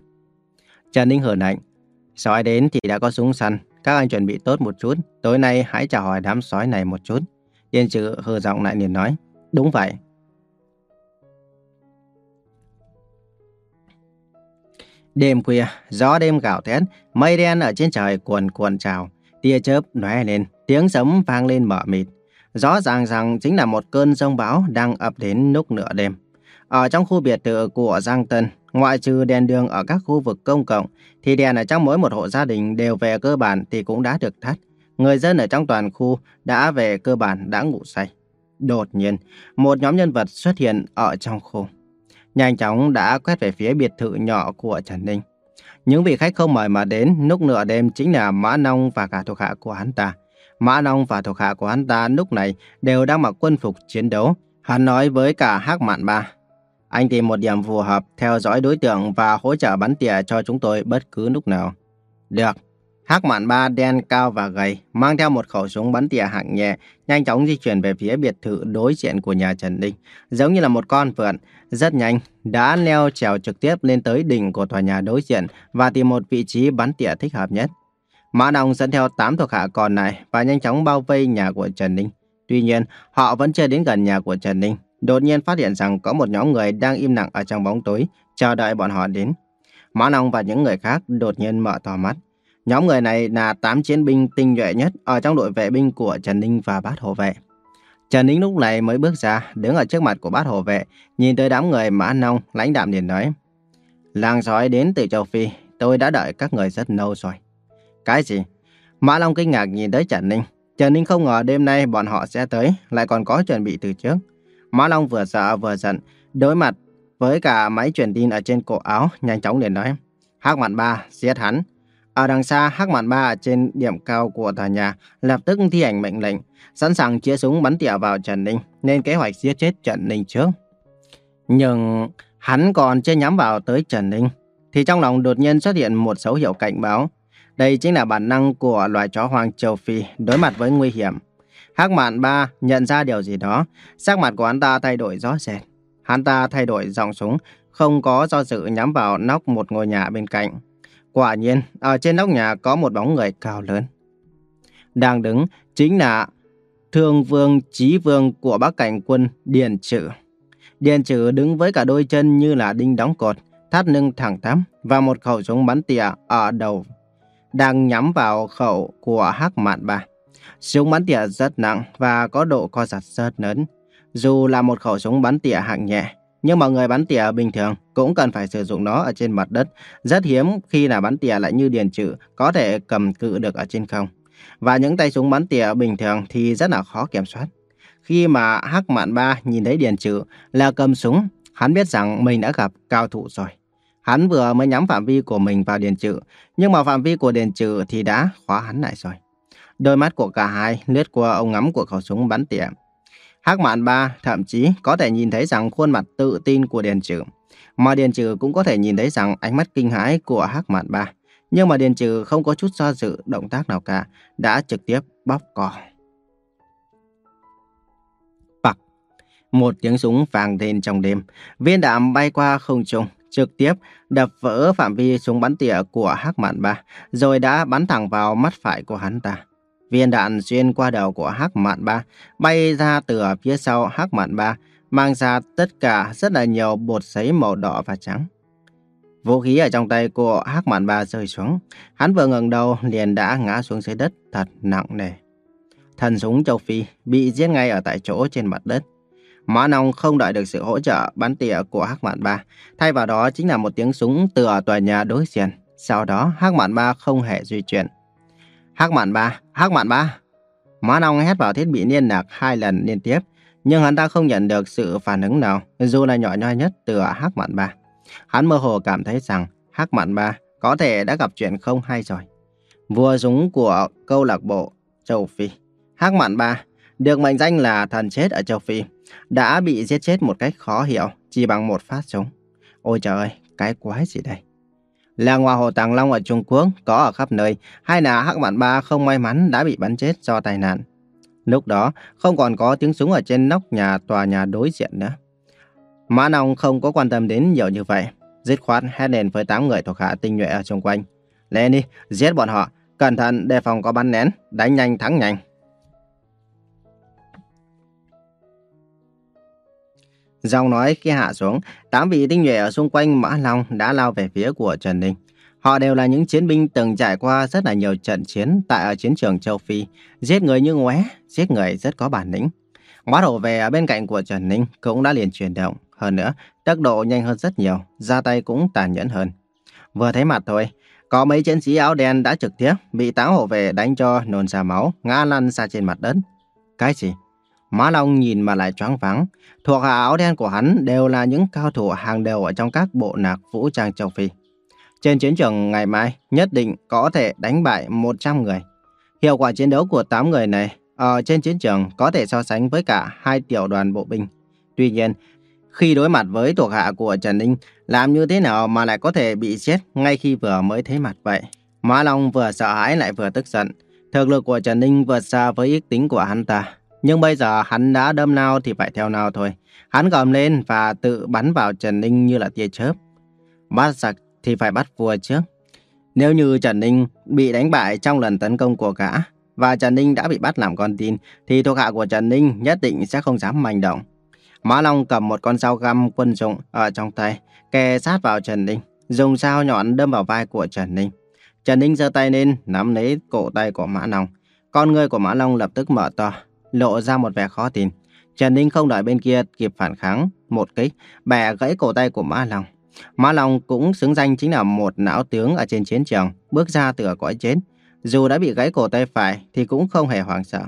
Trần Ninh hờn lạnh. Sói đến thì đã có súng săn, các anh chuẩn bị tốt một chút, tối nay hãy chào hỏi đám sói này một chút. Yên trừ hờ giọng lại liền nói, đúng vậy. Đêm khuya, gió đêm gào thét, mây đen ở trên trời cuồn cuộn trào, tia chớp lóe lên, tiếng sấm vang lên mờ mịt. Rõ ràng rằng chính là một cơn giông bão đang ập đến lúc nửa đêm. Ở trong khu biệt thự của Giang Tân, ngoại trừ đèn đường ở các khu vực công cộng, thì đèn ở trong mỗi một hộ gia đình đều về cơ bản thì cũng đã được thắt. Người dân ở trong toàn khu đã về cơ bản đã ngủ say. Đột nhiên, một nhóm nhân vật xuất hiện ở trong khu. Nhanh chóng đã quét về phía biệt thự nhỏ của Trần Ninh. Những vị khách không mời mà đến lúc nửa đêm chính là Mã Nông và cả thuộc hạ của hắn ta. Mã Nông và thuộc hạ của hắn ta lúc này đều đang mặc quân phục chiến đấu. Hắn nói với cả Hắc Mạn Ba. Anh tìm một điểm phù hợp, theo dõi đối tượng và hỗ trợ bắn tỉa cho chúng tôi bất cứ lúc nào. Được. Hắc Mạn Ba đen cao và gầy, mang theo một khẩu súng bắn tỉa hạng nhẹ, nhanh chóng di chuyển về phía biệt thự đối diện của nhà Trần Ninh, giống như là một con vượn, rất nhanh đã leo trèo trực tiếp lên tới đỉnh của tòa nhà đối diện và tìm một vị trí bắn tỉa thích hợp nhất. Mã Đồng dẫn theo 8 thuộc hạ còn lại và nhanh chóng bao vây nhà của Trần Ninh. Tuy nhiên, họ vẫn chưa đến gần nhà của Trần Ninh. Đột nhiên phát hiện rằng có một nhóm người đang im lặng ở trong bóng tối, chờ đợi bọn họ đến. Mã Long và những người khác đột nhiên mở to mắt. Nhóm người này là 8 chiến binh tinh nhuệ nhất ở trong đội vệ binh của Trần Ninh và bát hộ vệ. Trần Ninh lúc này mới bước ra, đứng ở trước mặt của bát hộ vệ, nhìn tới đám người Mã Long, lãnh đạm liền nói. Làng sói đến từ châu Phi, tôi đã đợi các người rất lâu rồi. Cái gì? Mã Long kinh ngạc nhìn tới Trần Ninh. Trần Ninh không ngờ đêm nay bọn họ sẽ tới, lại còn có chuẩn bị từ trước. Mã Long vừa sợ vừa giận, đối mặt với cả máy truyền tin ở trên cổ áo, nhanh chóng liền nói. Hắc Mạn Ba, giết hắn. Ở đằng xa, Hắc Mạn Ba trên điểm cao của tòa nhà lập tức thi hành mệnh lệnh, sẵn sàng chĩa súng bắn tỉa vào Trần Ninh, nên kế hoạch giết chết Trần Ninh trước. Nhưng hắn còn chưa nhắm vào tới Trần Ninh, thì trong lòng đột nhiên xuất hiện một dấu hiệu cảnh báo. Đây chính là bản năng của loài chó hoang châu Phi đối mặt với nguy hiểm. Hắc Mạn Ba nhận ra điều gì đó, sắc mặt của hắn ta thay đổi rõ rệt. Hắn ta thay đổi dòng súng, không có do dự nhắm vào nóc một ngôi nhà bên cạnh. Quả nhiên, ở trên nóc nhà có một bóng người cao lớn. Đang đứng chính là Thương Vương Chí Vương của Bắc Cảnh quân Điền Trử. Điền Trử đứng với cả đôi chân như là đinh đóng cột, thắt lưng thẳng tắp và một khẩu súng bắn tỉa ở đầu đang nhắm vào khẩu của Hắc Mạn Ba. Súng bắn tỉa rất nặng và có độ co giật rất lớn. Dù là một khẩu súng bắn tỉa hạng nhẹ, nhưng mọi người bắn tỉa bình thường cũng cần phải sử dụng nó ở trên mặt đất. Rất hiếm khi là bắn tỉa lại như điền trự có thể cầm cự được ở trên không. Và những tay súng bắn tỉa bình thường thì rất là khó kiểm soát. Khi mà Hắc Mạn Ba nhìn thấy điền trự là cầm súng, hắn biết rằng mình đã gặp cao thủ rồi. Hắn vừa mới nhắm phạm vi của mình vào điền trự, nhưng mà phạm vi của điền trự thì đã khóa hắn lại rồi. Đôi mắt của cả hai lướt qua ống ngắm của khẩu súng bắn tỉa. Hắc Mạn Ba thậm chí có thể nhìn thấy rằng khuôn mặt tự tin của Điền Trừ. Mà Điền Trừ cũng có thể nhìn thấy rằng ánh mắt kinh hãi của Hắc Mạn Ba. Nhưng mà Điền Trừ không có chút do dự động tác nào cả, đã trực tiếp bóp cò. Bạc. Một tiếng súng vang lên trong đêm, viên đạn bay qua không trung, trực tiếp đập vỡ phạm vi súng bắn tỉa của Hắc Mạn Ba, rồi đã bắn thẳng vào mắt phải của hắn ta. Viên đạn xuyên qua đầu của Hắc Mạn Ba, bay ra từ phía sau Hắc Mạn Ba, mang ra tất cả rất là nhiều bột giấy màu đỏ và trắng. Vũ khí ở trong tay của Hắc Mạn Ba rơi xuống, hắn vừa ngẩng đầu liền đã ngã xuống dưới đất thật nặng nề. Thần súng châu Phi bị giết ngay ở tại chỗ trên mặt đất. Mã Nông không đợi được sự hỗ trợ bắn tỉa của Hắc Mạn Ba, thay vào đó chính là một tiếng súng từ tòa nhà đối diện. Sau đó Hắc Mạn Ba không hề di chuyển. Hắc Mạn Ba, Hắc Mạn Ba. Mã Long hét vào thiết bị liên lạc hai lần liên tiếp, nhưng hắn ta không nhận được sự phản ứng nào, dù là nhỏ nhoi nhất từ Hắc Mạn Ba. Hắn mơ hồ cảm thấy rằng Hắc Mạn Ba có thể đã gặp chuyện không hay rồi. Vua súng của câu lạc bộ châu Phi, Hắc Mạn Ba, được mệnh danh là thần chết ở châu Phi, đã bị giết chết một cách khó hiểu chỉ bằng một phát súng. Ôi trời ơi, cái quái gì đây? Làng ngoa hồ Tàng Long ở Trung Quốc có ở khắp nơi, hay là Hắc Mạn Ba không may mắn đã bị bắn chết do tai nạn. Lúc đó, không còn có tiếng súng ở trên nóc nhà tòa nhà đối diện nữa. Mã Nông không có quan tâm đến nhiều như vậy. Dứt khoát hét lên với 8 người thuộc hạ tinh nhuệ ở xung quanh. Lên đi, giết bọn họ. Cẩn thận đề phòng có bắn nén, đánh nhanh thắng nhanh. Giọng nói khi hạ xuống, tám vị tinh nhuệ ở xung quanh Mã Long đã lao về phía của Trần Ninh. Họ đều là những chiến binh từng trải qua rất là nhiều trận chiến tại ở chiến trường châu Phi, giết người như ngóe, giết người rất có bản lĩnh. Mã đổ về ở bên cạnh của Trần Ninh cũng đã liền chuyển động. Hơn nữa, tốc độ nhanh hơn rất nhiều, ra tay cũng tàn nhẫn hơn. Vừa thấy mặt thôi, có mấy chiến sĩ áo đen đã trực tiếp bị táo hộ về đánh cho nôn ra máu, ngã lăn ra trên mặt đất. Cái gì? Mã Long nhìn mà lại choáng váng. Thuộc hạ áo đen của hắn đều là những cao thủ hàng đầu ở trong các bộ nạc vũ trang châu Phi. Trên chiến trường ngày mai nhất định có thể đánh bại 100 người. Hiệu quả chiến đấu của 8 người này ở trên chiến trường có thể so sánh với cả hai tiểu đoàn bộ binh. Tuy nhiên, khi đối mặt với thuộc hạ của Trần Ninh, làm như thế nào mà lại có thể bị chết ngay khi vừa mới thấy mặt vậy? Mã Long vừa sợ hãi lại vừa tức giận. Thực lực của Trần Ninh vượt xa với ước tính của hắn ta. Nhưng bây giờ hắn đã đâm nào thì phải theo nào thôi. Hắn gầm lên và tự bắn vào Trần Ninh như là tia chớp. Bắt giặc thì phải bắt vua trước. Nếu như Trần Ninh bị đánh bại trong lần tấn công của gã, và Trần Ninh đã bị bắt làm con tin, thì thuộc hạ của Trần Ninh nhất định sẽ không dám manh động. Mã Long cầm một con dao găm quân dụng ở trong tay, kề sát vào Trần Ninh, dùng dao nhọn đâm vào vai của Trần Ninh. Trần Ninh giơ tay lên, nắm lấy cổ tay của Mã Long. Con người của Mã Long lập tức mở to, lộ ra một vẻ khó tin. Trần Ninh không đợi bên kia kịp phản kháng, một kích, bẻ gãy cổ tay của Mã Long. Mã Long cũng xứng danh chính là một não tướng ở trên chiến trường, bước ra từ cõi chết. Dù đã bị gãy cổ tay phải thì cũng không hề hoảng sợ.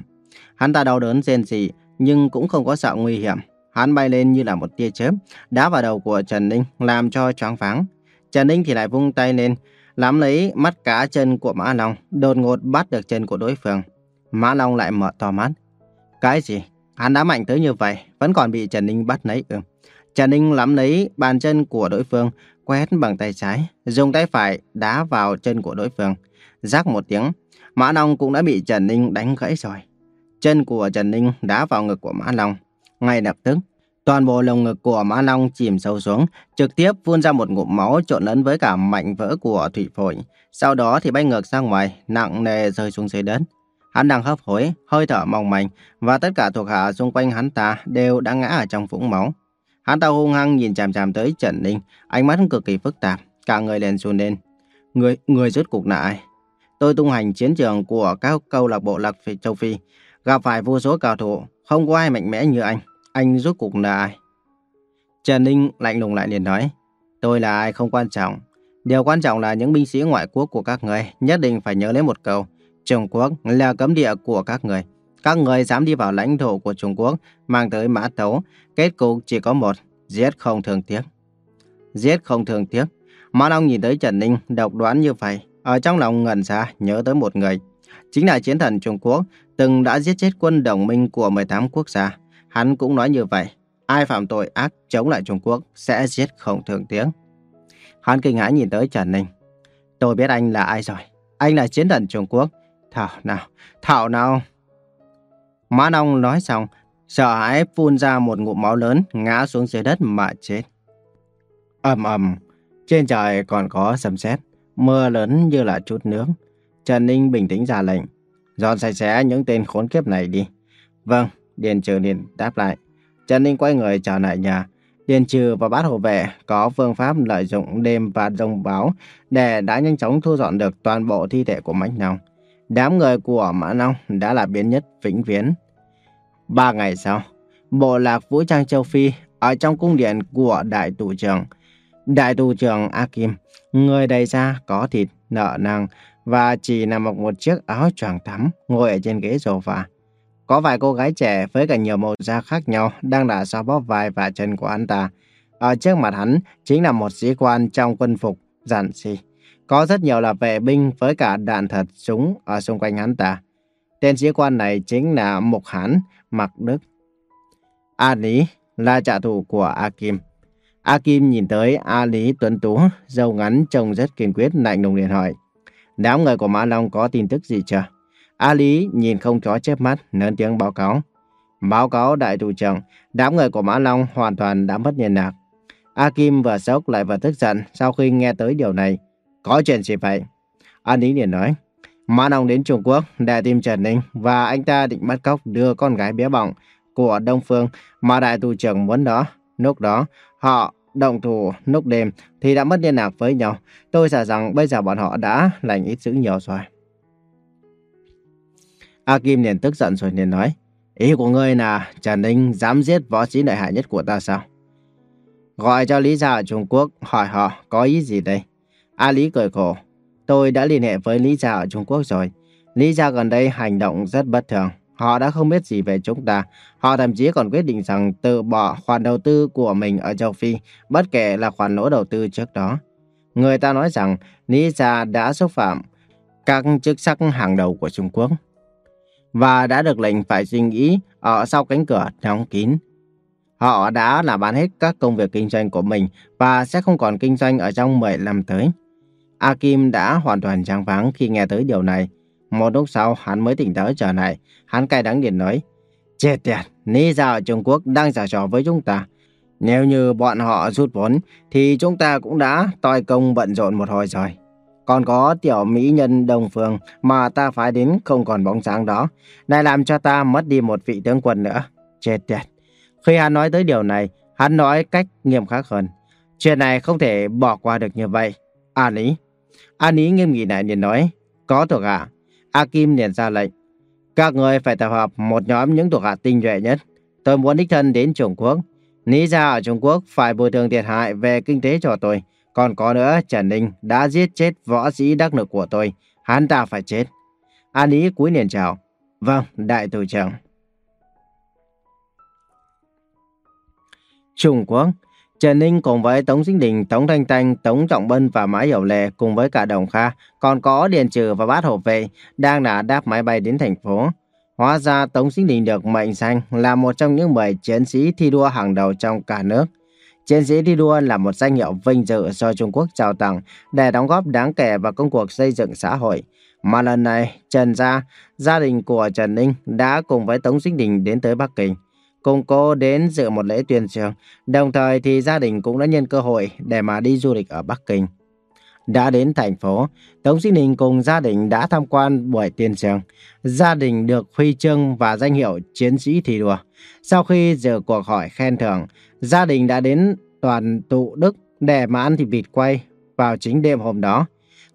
Hắn ta đau đớn rên rỉ nhưng cũng không có sợ nguy hiểm. Hắn bay lên như là một tia chớp, đá vào đầu của Trần Ninh làm cho choáng váng. Trần Ninh thì lại vung tay lên, nắm lấy mắt cá chân của Mã Long, đột ngột bắt được chân của đối phương. Mã Long lại mở to mắt. Cái gì? Hắn đã mạnh tới như vậy, vẫn còn bị Trần Ninh bắt lấy ư? Trần Ninh nắm lấy bàn chân của đối phương, quét bằng tay trái, dùng tay phải đá vào chân của đối phương. rác một tiếng, Mã Long cũng đã bị Trần Ninh đánh gãy rồi. Chân của Trần Ninh đá vào ngực của Mã Long. Ngay lập tức, toàn bộ lồng ngực của Mã Long chìm sâu xuống, trực tiếp phun ra một ngụm máu trộn lẫn với cả mảnh vỡ của thủy phổi. Sau đó thì bay ngược ra ngoài, nặng nề rơi xuống dưới đất. Hắn đang hấp hối, hơi thở mong manh và tất cả thuộc hạ xung quanh hắn ta đều đã ngã ở trong vũng máu. Hắn ta hung hăng nhìn chằm chằm tới Trần Ninh, ánh mắt cực kỳ phức tạp, cả người liền run lên. Người, người rốt cục là ai? Tôi tung hành chiến trường của các câu lạc bộ lạc phi châu Phi, gặp phải vô số cao thủ, không có ai mạnh mẽ như anh. Anh rốt cục là ai? Trần Ninh lạnh lùng lại liền nói, tôi là ai không quan trọng. Điều quan trọng là những binh sĩ ngoại quốc của các người nhất định phải nhớ lấy một câu. Trung Quốc là cấm địa của các người. Các người dám đi vào lãnh thổ của Trung Quốc, mang tới mã tấu, kết cục chỉ có một, giết không thường tiếc. Giết không thường tiếc. Mã Long nhìn tới Trần Ninh độc đoán như vậy, ở trong lòng ngẩn ra nhớ tới một người. Chính là chiến thần Trung Quốc, từng đã giết chết quân đồng minh của 18 quốc gia. Hắn cũng nói như vậy, ai phạm tội ác chống lại Trung Quốc sẽ giết không thường tiếng. Hắn kinh hãi nhìn tới Trần Ninh. Tôi biết anh là ai rồi. Anh là chiến thần Trung Quốc. Thảo nào, Thảo nào. Mã Nông nói xong, sợ hãi phun ra một ngụm máu lớn ngã xuống dưới đất mà chết. ầm ầm, trên trời còn có sấm sét, mưa lớn như là chút nước. Trần Ninh bình tĩnh ra lệnh, dọn sạch sẽ những tên khốn kiếp này đi. Vâng, Điền Trừ liền đáp lại. Trần Ninh quay người trở lại nhà. Điền Trừ và bát hộ vệ có phương pháp lợi dụng đêm và rông báo để đã nhanh chóng thu dọn được toàn bộ thi thể của Mãnh Nông. Đám người của Mã Nông đã là biến nhất vĩnh viễn. Ba ngày sau, bộ lạc vũ trang châu Phi ở trong cung điện của đại tù trưởng. Đại tù trưởng Akim, người đầy da có thịt, nợ nang và chỉ nằm mặc một chiếc áo choàng tắm ngồi ở trên ghế sofa. Có vài cô gái trẻ với cả nhiều màu da khác nhau đang đả xoa bóp vai và chân của anh ta. Ở trước mặt hắn chính là một sĩ quan trong quân phục giản dị. Có rất nhiều là vệ binh với cả đạn thật súng ở xung quanh hắn ta. Tên sĩ quan này chính là Mục Hán, Mạc Đức. A Lý là trả thù của A Kim. A Kim nhìn tới A Lý tuấn tú, dâu ngắn trông rất kiên quyết, lạnh lùng liền hỏi. Đám người của Mã Long có tin tức gì chưa? A Lý nhìn không chó chép mắt, lớn tiếng báo cáo. Báo cáo đại thủ trưởng, đám người của Mã Long hoàn toàn đã mất liên lạc. A Kim vừa sốc lại vừa tức giận sau khi nghe tới điều này. Có chuyện gì vậy? An Ý liền nói. Mã Long đến Trung Quốc để tìm Trần Ninh và anh ta định bắt cóc đưa con gái bé bỏng của Đông Phương mà đại tù trưởng muốn đó. Lúc đó, họ động thủ lúc đêm thì đã mất liên lạc với nhau. Tôi sợ rằng bây giờ bọn họ đã lành ít dữ nhiều rồi. A Kim liền tức giận rồi liền nói. Ý của ngươi là Trần Ninh dám giết võ sĩ đại hại nhất của ta sao? Gọi cho Lý Gia ở Trung Quốc hỏi họ có ý gì đây? A Lý cười khổ. Tôi đã liên hệ với Lý Gia ở Trung Quốc rồi. Lý Gia gần đây hành động rất bất thường. Họ đã không biết gì về chúng ta. Họ thậm chí còn quyết định rằng từ bỏ khoản đầu tư của mình ở châu Phi, bất kể là khoản lỗ đầu tư trước đó. Người ta nói rằng Lý Gia đã xúc phạm các chức sắc hàng đầu của Trung Quốc và đã được lệnh phải suy nghĩ ở sau cánh cửa đóng kín. Họ đã là bán hết các công việc kinh doanh của mình và sẽ không còn kinh doanh ở trong 10 năm tới. A Kim đã hoàn toàn trắng vắng khi nghe tới điều này. Một lúc sau, hắn mới tỉnh táo trở lại. Hắn cay đắng điện nói, Chết tiệt, Ni ra ở Trung Quốc đang giả trò với chúng ta. Nếu như bọn họ rút vốn, thì chúng ta cũng đã toi công bận rộn một hồi rồi. Còn có tiểu mỹ nhân Đồng Phương mà ta phải đến không còn bóng dáng đó. Lại làm cho ta mất đi một vị tướng quân nữa. Chết tiệt. Khi hắn nói tới điều này, hắn nói cách nghiêm khắc hơn. Chuyện này không thể bỏ qua được như vậy. À lý, An ý nghiêm nghị này liền nói. Có thuộc hạ. A Kim liền ra lệnh. Các người phải tập hợp một nhóm những thuộc hạ tinh nhuệ nhất. Tôi muốn đích thân đến Trung Quốc. Lý gia ở Trung Quốc phải bồi thường thiệt hại về kinh tế cho tôi. Còn có nữa, Trần Ninh đã giết chết võ sĩ đắc lực của tôi. Hắn ta phải chết. An Ý cúi liền chào. Vâng, đại thủ trưởng. Trung Quốc Trần Ninh cùng với Tống Sinh Đình, Tống Thanh Thanh, Tống Trọng Bân và Mã Hiểu Lệ cùng với cả Đồng Kha, còn có Điền Trừ và Bát Hổ Vệ đang đã đáp máy bay đến thành phố. Hóa ra Tống Sinh Đình được mệnh danh là một trong những 10 chiến sĩ thi đua hàng đầu trong cả nước. Chiến sĩ thi đua là một danh hiệu vinh dự do Trung Quốc trao tặng để đóng góp đáng kể vào công cuộc xây dựng xã hội. Mà lần này, Trần Gia, gia đình của Trần Ninh đã cùng với Tống Sinh Đình đến tới Bắc Kinh cùng cô đến dự một lễ tuyên dương. Đồng thời thì gia đình cũng đã nhân cơ hội để mà đi du lịch ở Bắc Kinh. Đã đến thành phố, Tống Sinh Đình cùng gia đình đã tham quan buổi tuyên dương. Gia đình được huy chương và danh hiệu chiến sĩ thi đua. Sau khi dự cuộc hỏi khen thưởng, gia đình đã đến toàn tụ Đức để mà ăn thịt vịt quay vào chính đêm hôm đó.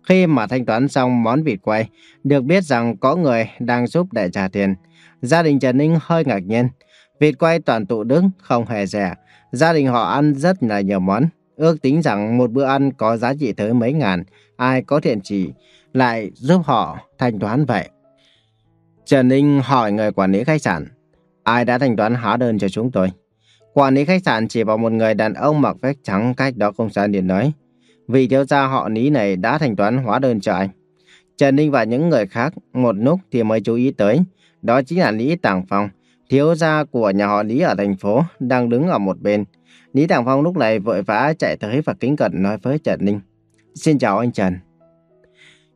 Khi mà thanh toán xong món vịt quay, được biết rằng có người đang giúp để trả tiền. Gia đình Trần Ninh hơi ngạc nhiên. Vịt quay toàn tụ đứng, không hề rẻ. Gia đình họ ăn rất là nhiều món. Ước tính rằng một bữa ăn có giá trị tới mấy ngàn. Ai có thiện chỉ lại giúp họ thanh toán vậy. Trần Ninh hỏi người quản lý khách sạn. Ai đã thanh toán hóa đơn cho chúng tôi? Quản lý khách sạn chỉ vào một người đàn ông mặc vest trắng cách đó không xa điện nói. Vị thiếu gia họ Lý này đã thanh toán hóa đơn cho anh. Trần Ninh và những người khác một lúc thì mới chú ý tới. Đó chính là Lý Tàng Phong, Thiếu gia của nhà họ Lý ở thành phố đang đứng ở một bên. Lý Tàng Phong lúc này vội vã chạy tới và kính cẩn nói với Trần Ninh. Xin chào anh Trần.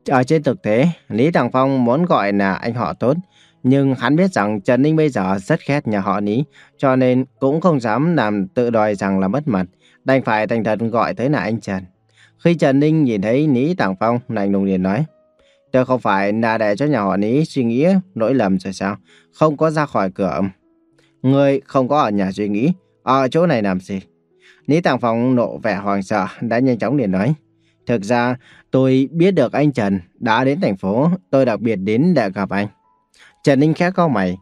Ở trên thực tế, Lý Tàng Phong muốn gọi là anh họ tốt, nhưng hắn biết rằng Trần Ninh bây giờ rất ghét nhà họ Lý, cho nên cũng không dám làm tự đòi rằng là mất mặt, đành phải thành thật gọi tới là anh Trần. Khi Trần Ninh nhìn thấy Lý Tàng Phong, lạnh lùng liền nói, Tôi không phải là để cho nhà họ Lý suy nghĩ lỗi lầm rồi sao? Không có ra khỏi cửa. Người không có ở nhà suy nghĩ, ở chỗ này làm gì? Lý Tàng Phong nộ vẻ hoàng sợ, đã nhanh chóng liền nói. Thực ra, tôi biết được anh Trần đã đến thành phố, tôi đặc biệt đến để gặp anh. Trần Ninh khẽ cau mày.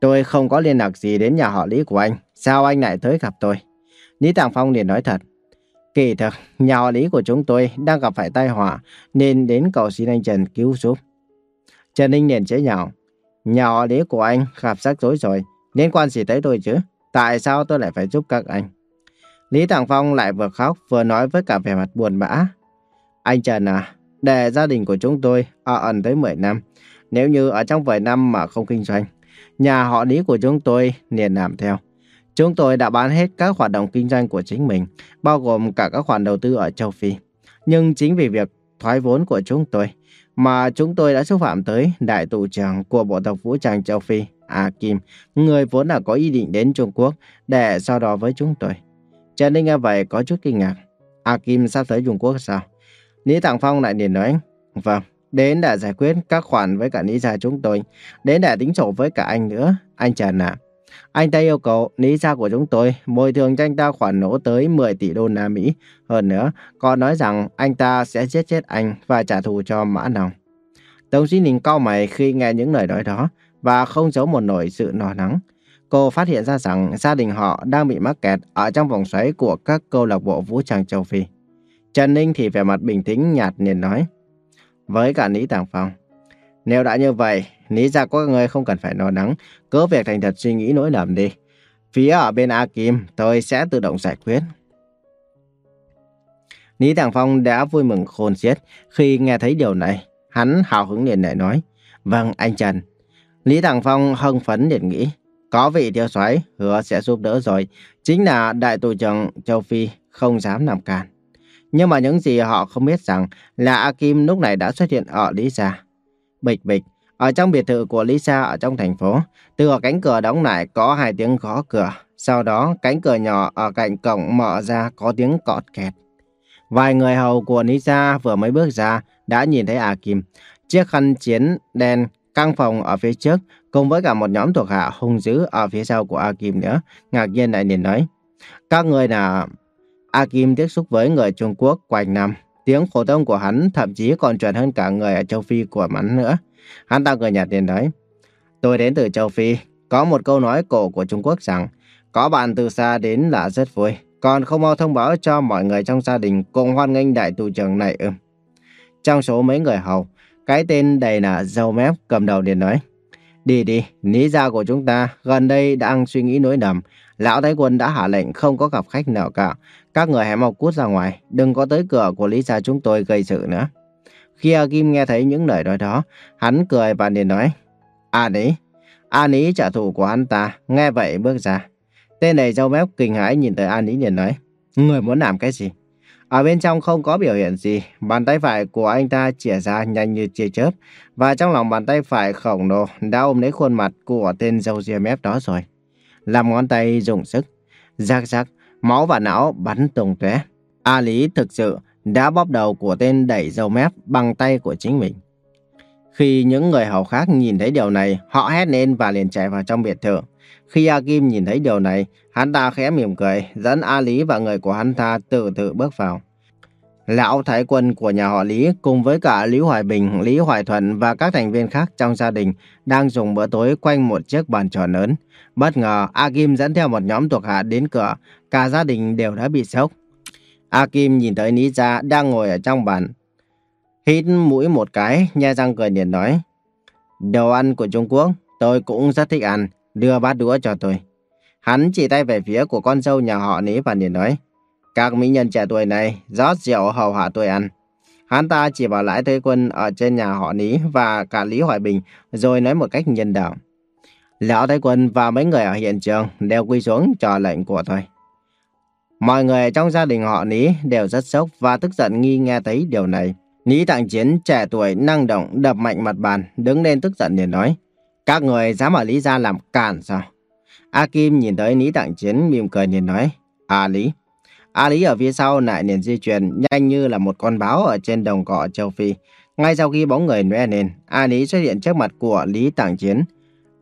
Tôi không có liên lạc gì đến nhà họ Lý của anh, sao anh lại tới gặp tôi? Lý Tàng Phong liền nói thật. Kỳ thực, nhà họ Lý của chúng tôi đang gặp phải tai họa nên đến cầu xin anh Trần cứu giúp. Trần Ninh liền chế nhạo. Nhà họ Lý của anh gặp rắc rối rồi, liên quan gì tới tôi chứ? Tại sao tôi lại phải giúp các anh? Lý Tàng Phong lại vừa khóc vừa nói với cả vẻ mặt buồn bã. Anh Trần à, để gia đình của chúng tôi ở ẩn tới 10 năm. Nếu như ở trong vài năm mà không kinh doanh, nhà họ Lý của chúng tôi liền làm theo. Chúng tôi đã bán hết các hoạt động kinh doanh của chính mình, bao gồm cả các khoản đầu tư ở châu Phi. Nhưng chính vì việc thoái vốn của chúng tôi, mà chúng tôi đã xúc phạm tới đại tù trưởng của Bộ tộc Vũ trang châu Phi, A Kim, người vốn đã có ý định đến Trung Quốc để so đo với chúng tôi. Trần Ninh nghe vậy có chút kinh ngạc. A Kim sắp tới Trung Quốc sao? Lý Tạng Phong lại liền nói, vâng, đến để giải quyết các khoản với cả Lý gia chúng tôi, đến để tính sổ với cả anh nữa, anh Trần ạ. Anh ta yêu cầu lý gia của chúng tôi bồi thường cho anh ta khoản nỗ tới 10 tỷ đô la Mỹ. Hơn nữa, còn nói rằng anh ta sẽ giết chết anh và trả thù cho Mã Nòng. Tống Duy Ninh cau mày khi nghe những lời nói đó và không giấu một nỗi sự lo lắng. Cô phát hiện ra rằng gia đình họ đang bị mắc kẹt ở trong vòng xoáy của các câu lạc bộ vũ trang châu Phi. Trần Ninh thì vẻ mặt bình tĩnh nhạt liền nói. Với cả Lý Tàng Phong, nếu đã như vậy, Lý ra có người không cần phải lo lắng, cứ việc thành thật suy nghĩ nỗi lầm đi. Phía ở bên A Kim, tôi sẽ tự động giải quyết. Lý Tàng Phong đã vui mừng khôn xiết khi nghe thấy điều này. Hắn hào hứng liền lại nói, Vâng, anh Trần. Lý Tàng Phong hưng phấn liền nghĩ, có vị tiêu soái hứa sẽ giúp đỡ rồi. Chính là đại tù trưởng châu Phi không dám làm cản. Nhưng mà những gì họ không biết rằng là A Kim lúc này đã xuất hiện ở Lý Gia. Bịch bịch, ở trong biệt thự của Lisa ở trong thành phố, từ ở cánh cửa đóng lại có hai tiếng gõ cửa. Sau đó, cánh cửa nhỏ ở cạnh cổng mở ra có tiếng cọt kẹt. Vài người hầu của Lisa vừa mới bước ra, đã nhìn thấy A Kim. Chiếc khăn chiến đen căng phòng ở phía trước cùng với cả một nhóm thuộc hạ hung dữ ở phía sau của A Kim nữa. Ngạc nhiên lại nhìn nói. Các người là... A Kim tiếp xúc với người Trung Quốc quanh năm. Tiếng khổ tông của hắn thậm chí còn chuẩn hơn cả người ở châu Phi của hắn nữa. Hắn ta cười nhạt liền nói. Tôi đến từ châu Phi. Có một câu nói cổ của Trung Quốc rằng có bạn từ xa đến là rất vui. Còn không mau thông báo cho mọi người trong gia đình cùng hoan nghênh đại tù trưởng này ư. Trong số mấy người hầu, cái tên đầy là dâu mép cầm đầu liền nói. Đi đi, lý gia của chúng ta gần đây đang suy nghĩ nỗi nầm. Lão Thái Quân đã hạ lệnh không có gặp khách nào cả. Các người hãy mau cút ra ngoài, đừng có tới cửa của lý gia chúng tôi gây sự nữa. Khi A Kim nghe thấy những lời nói đó, hắn cười và liền nói. A Ní, A Ní trả thù của hắn ta, nghe vậy bước ra. Tên này dâu mép kinh hãi nhìn tới A Ní liền nói. Người muốn làm cái gì? Ở bên trong không có biểu hiện gì, bàn tay phải của anh ta chĩa ra nhanh như tia chớp, và trong lòng bàn tay phải khổng lồ đã ôm lấy khuôn mặt của tên dâu ria mép đó rồi. Làm ngón tay dùng sức, rác rác, máu và não bắn tung tóe. A Lý thực sự đã bóp đầu của tên đẩy dầu mép bằng tay của chính mình. Khi những người hầu khác nhìn thấy điều này, họ hét lên và liền chạy vào trong biệt thự. Khi A Kim nhìn thấy điều này, hắn ta khẽ mỉm cười, dẫn A Lý và người của hắn ta từ từ bước vào. Lão Thái Quân của nhà họ Lý cùng với cả Lý Hoài Bình, Lý Hoài Thuận và các thành viên khác trong gia đình đang dùng bữa tối quanh một chiếc bàn tròn lớn. Bất ngờ, A Kim dẫn theo một nhóm thuộc hạ đến cửa, cả gia đình đều đã bị sốc. A Kim nhìn thấy Ní Gia đang ngồi ở trong bàn. Hít mũi một cái, nhe răng cười niềm nói. Đồ ăn của Trung Quốc, tôi cũng rất thích ăn, đưa bát đũa cho tôi. Hắn chỉ tay về phía của con dâu nhà họ Ní và liền nói. Các mỹ nhân trẻ tuổi này rót rượu hầu hạ tôi ăn. Hắn ta chỉ bảo lãi thuê quân ở trên nhà họ Lý và cả Lý Hoài Bình rồi nói một cách nhân đạo. Lão Thái Quân và mấy người ở hiện trường đều quy xuống cho lệnh của tôi. Mọi người trong gia đình họ Ní đều rất sốc và tức giận nghi nghe thấy điều này. Ní Tạng Chiến trẻ tuổi năng động đập mạnh mặt bàn, đứng lên tức giận liền nói. Các người dám ở Lý gia làm cản sao? A Kim nhìn tới Ní Tạng Chiến mỉm cười liền nói. À Lý. A Lý ở phía sau lại liền di chuyển nhanh như là một con báo ở trên đồng cỏ châu Phi. Ngay sau khi bóng người lóe lên, A Lý xuất hiện trước mặt của Lý Tạng Chiến.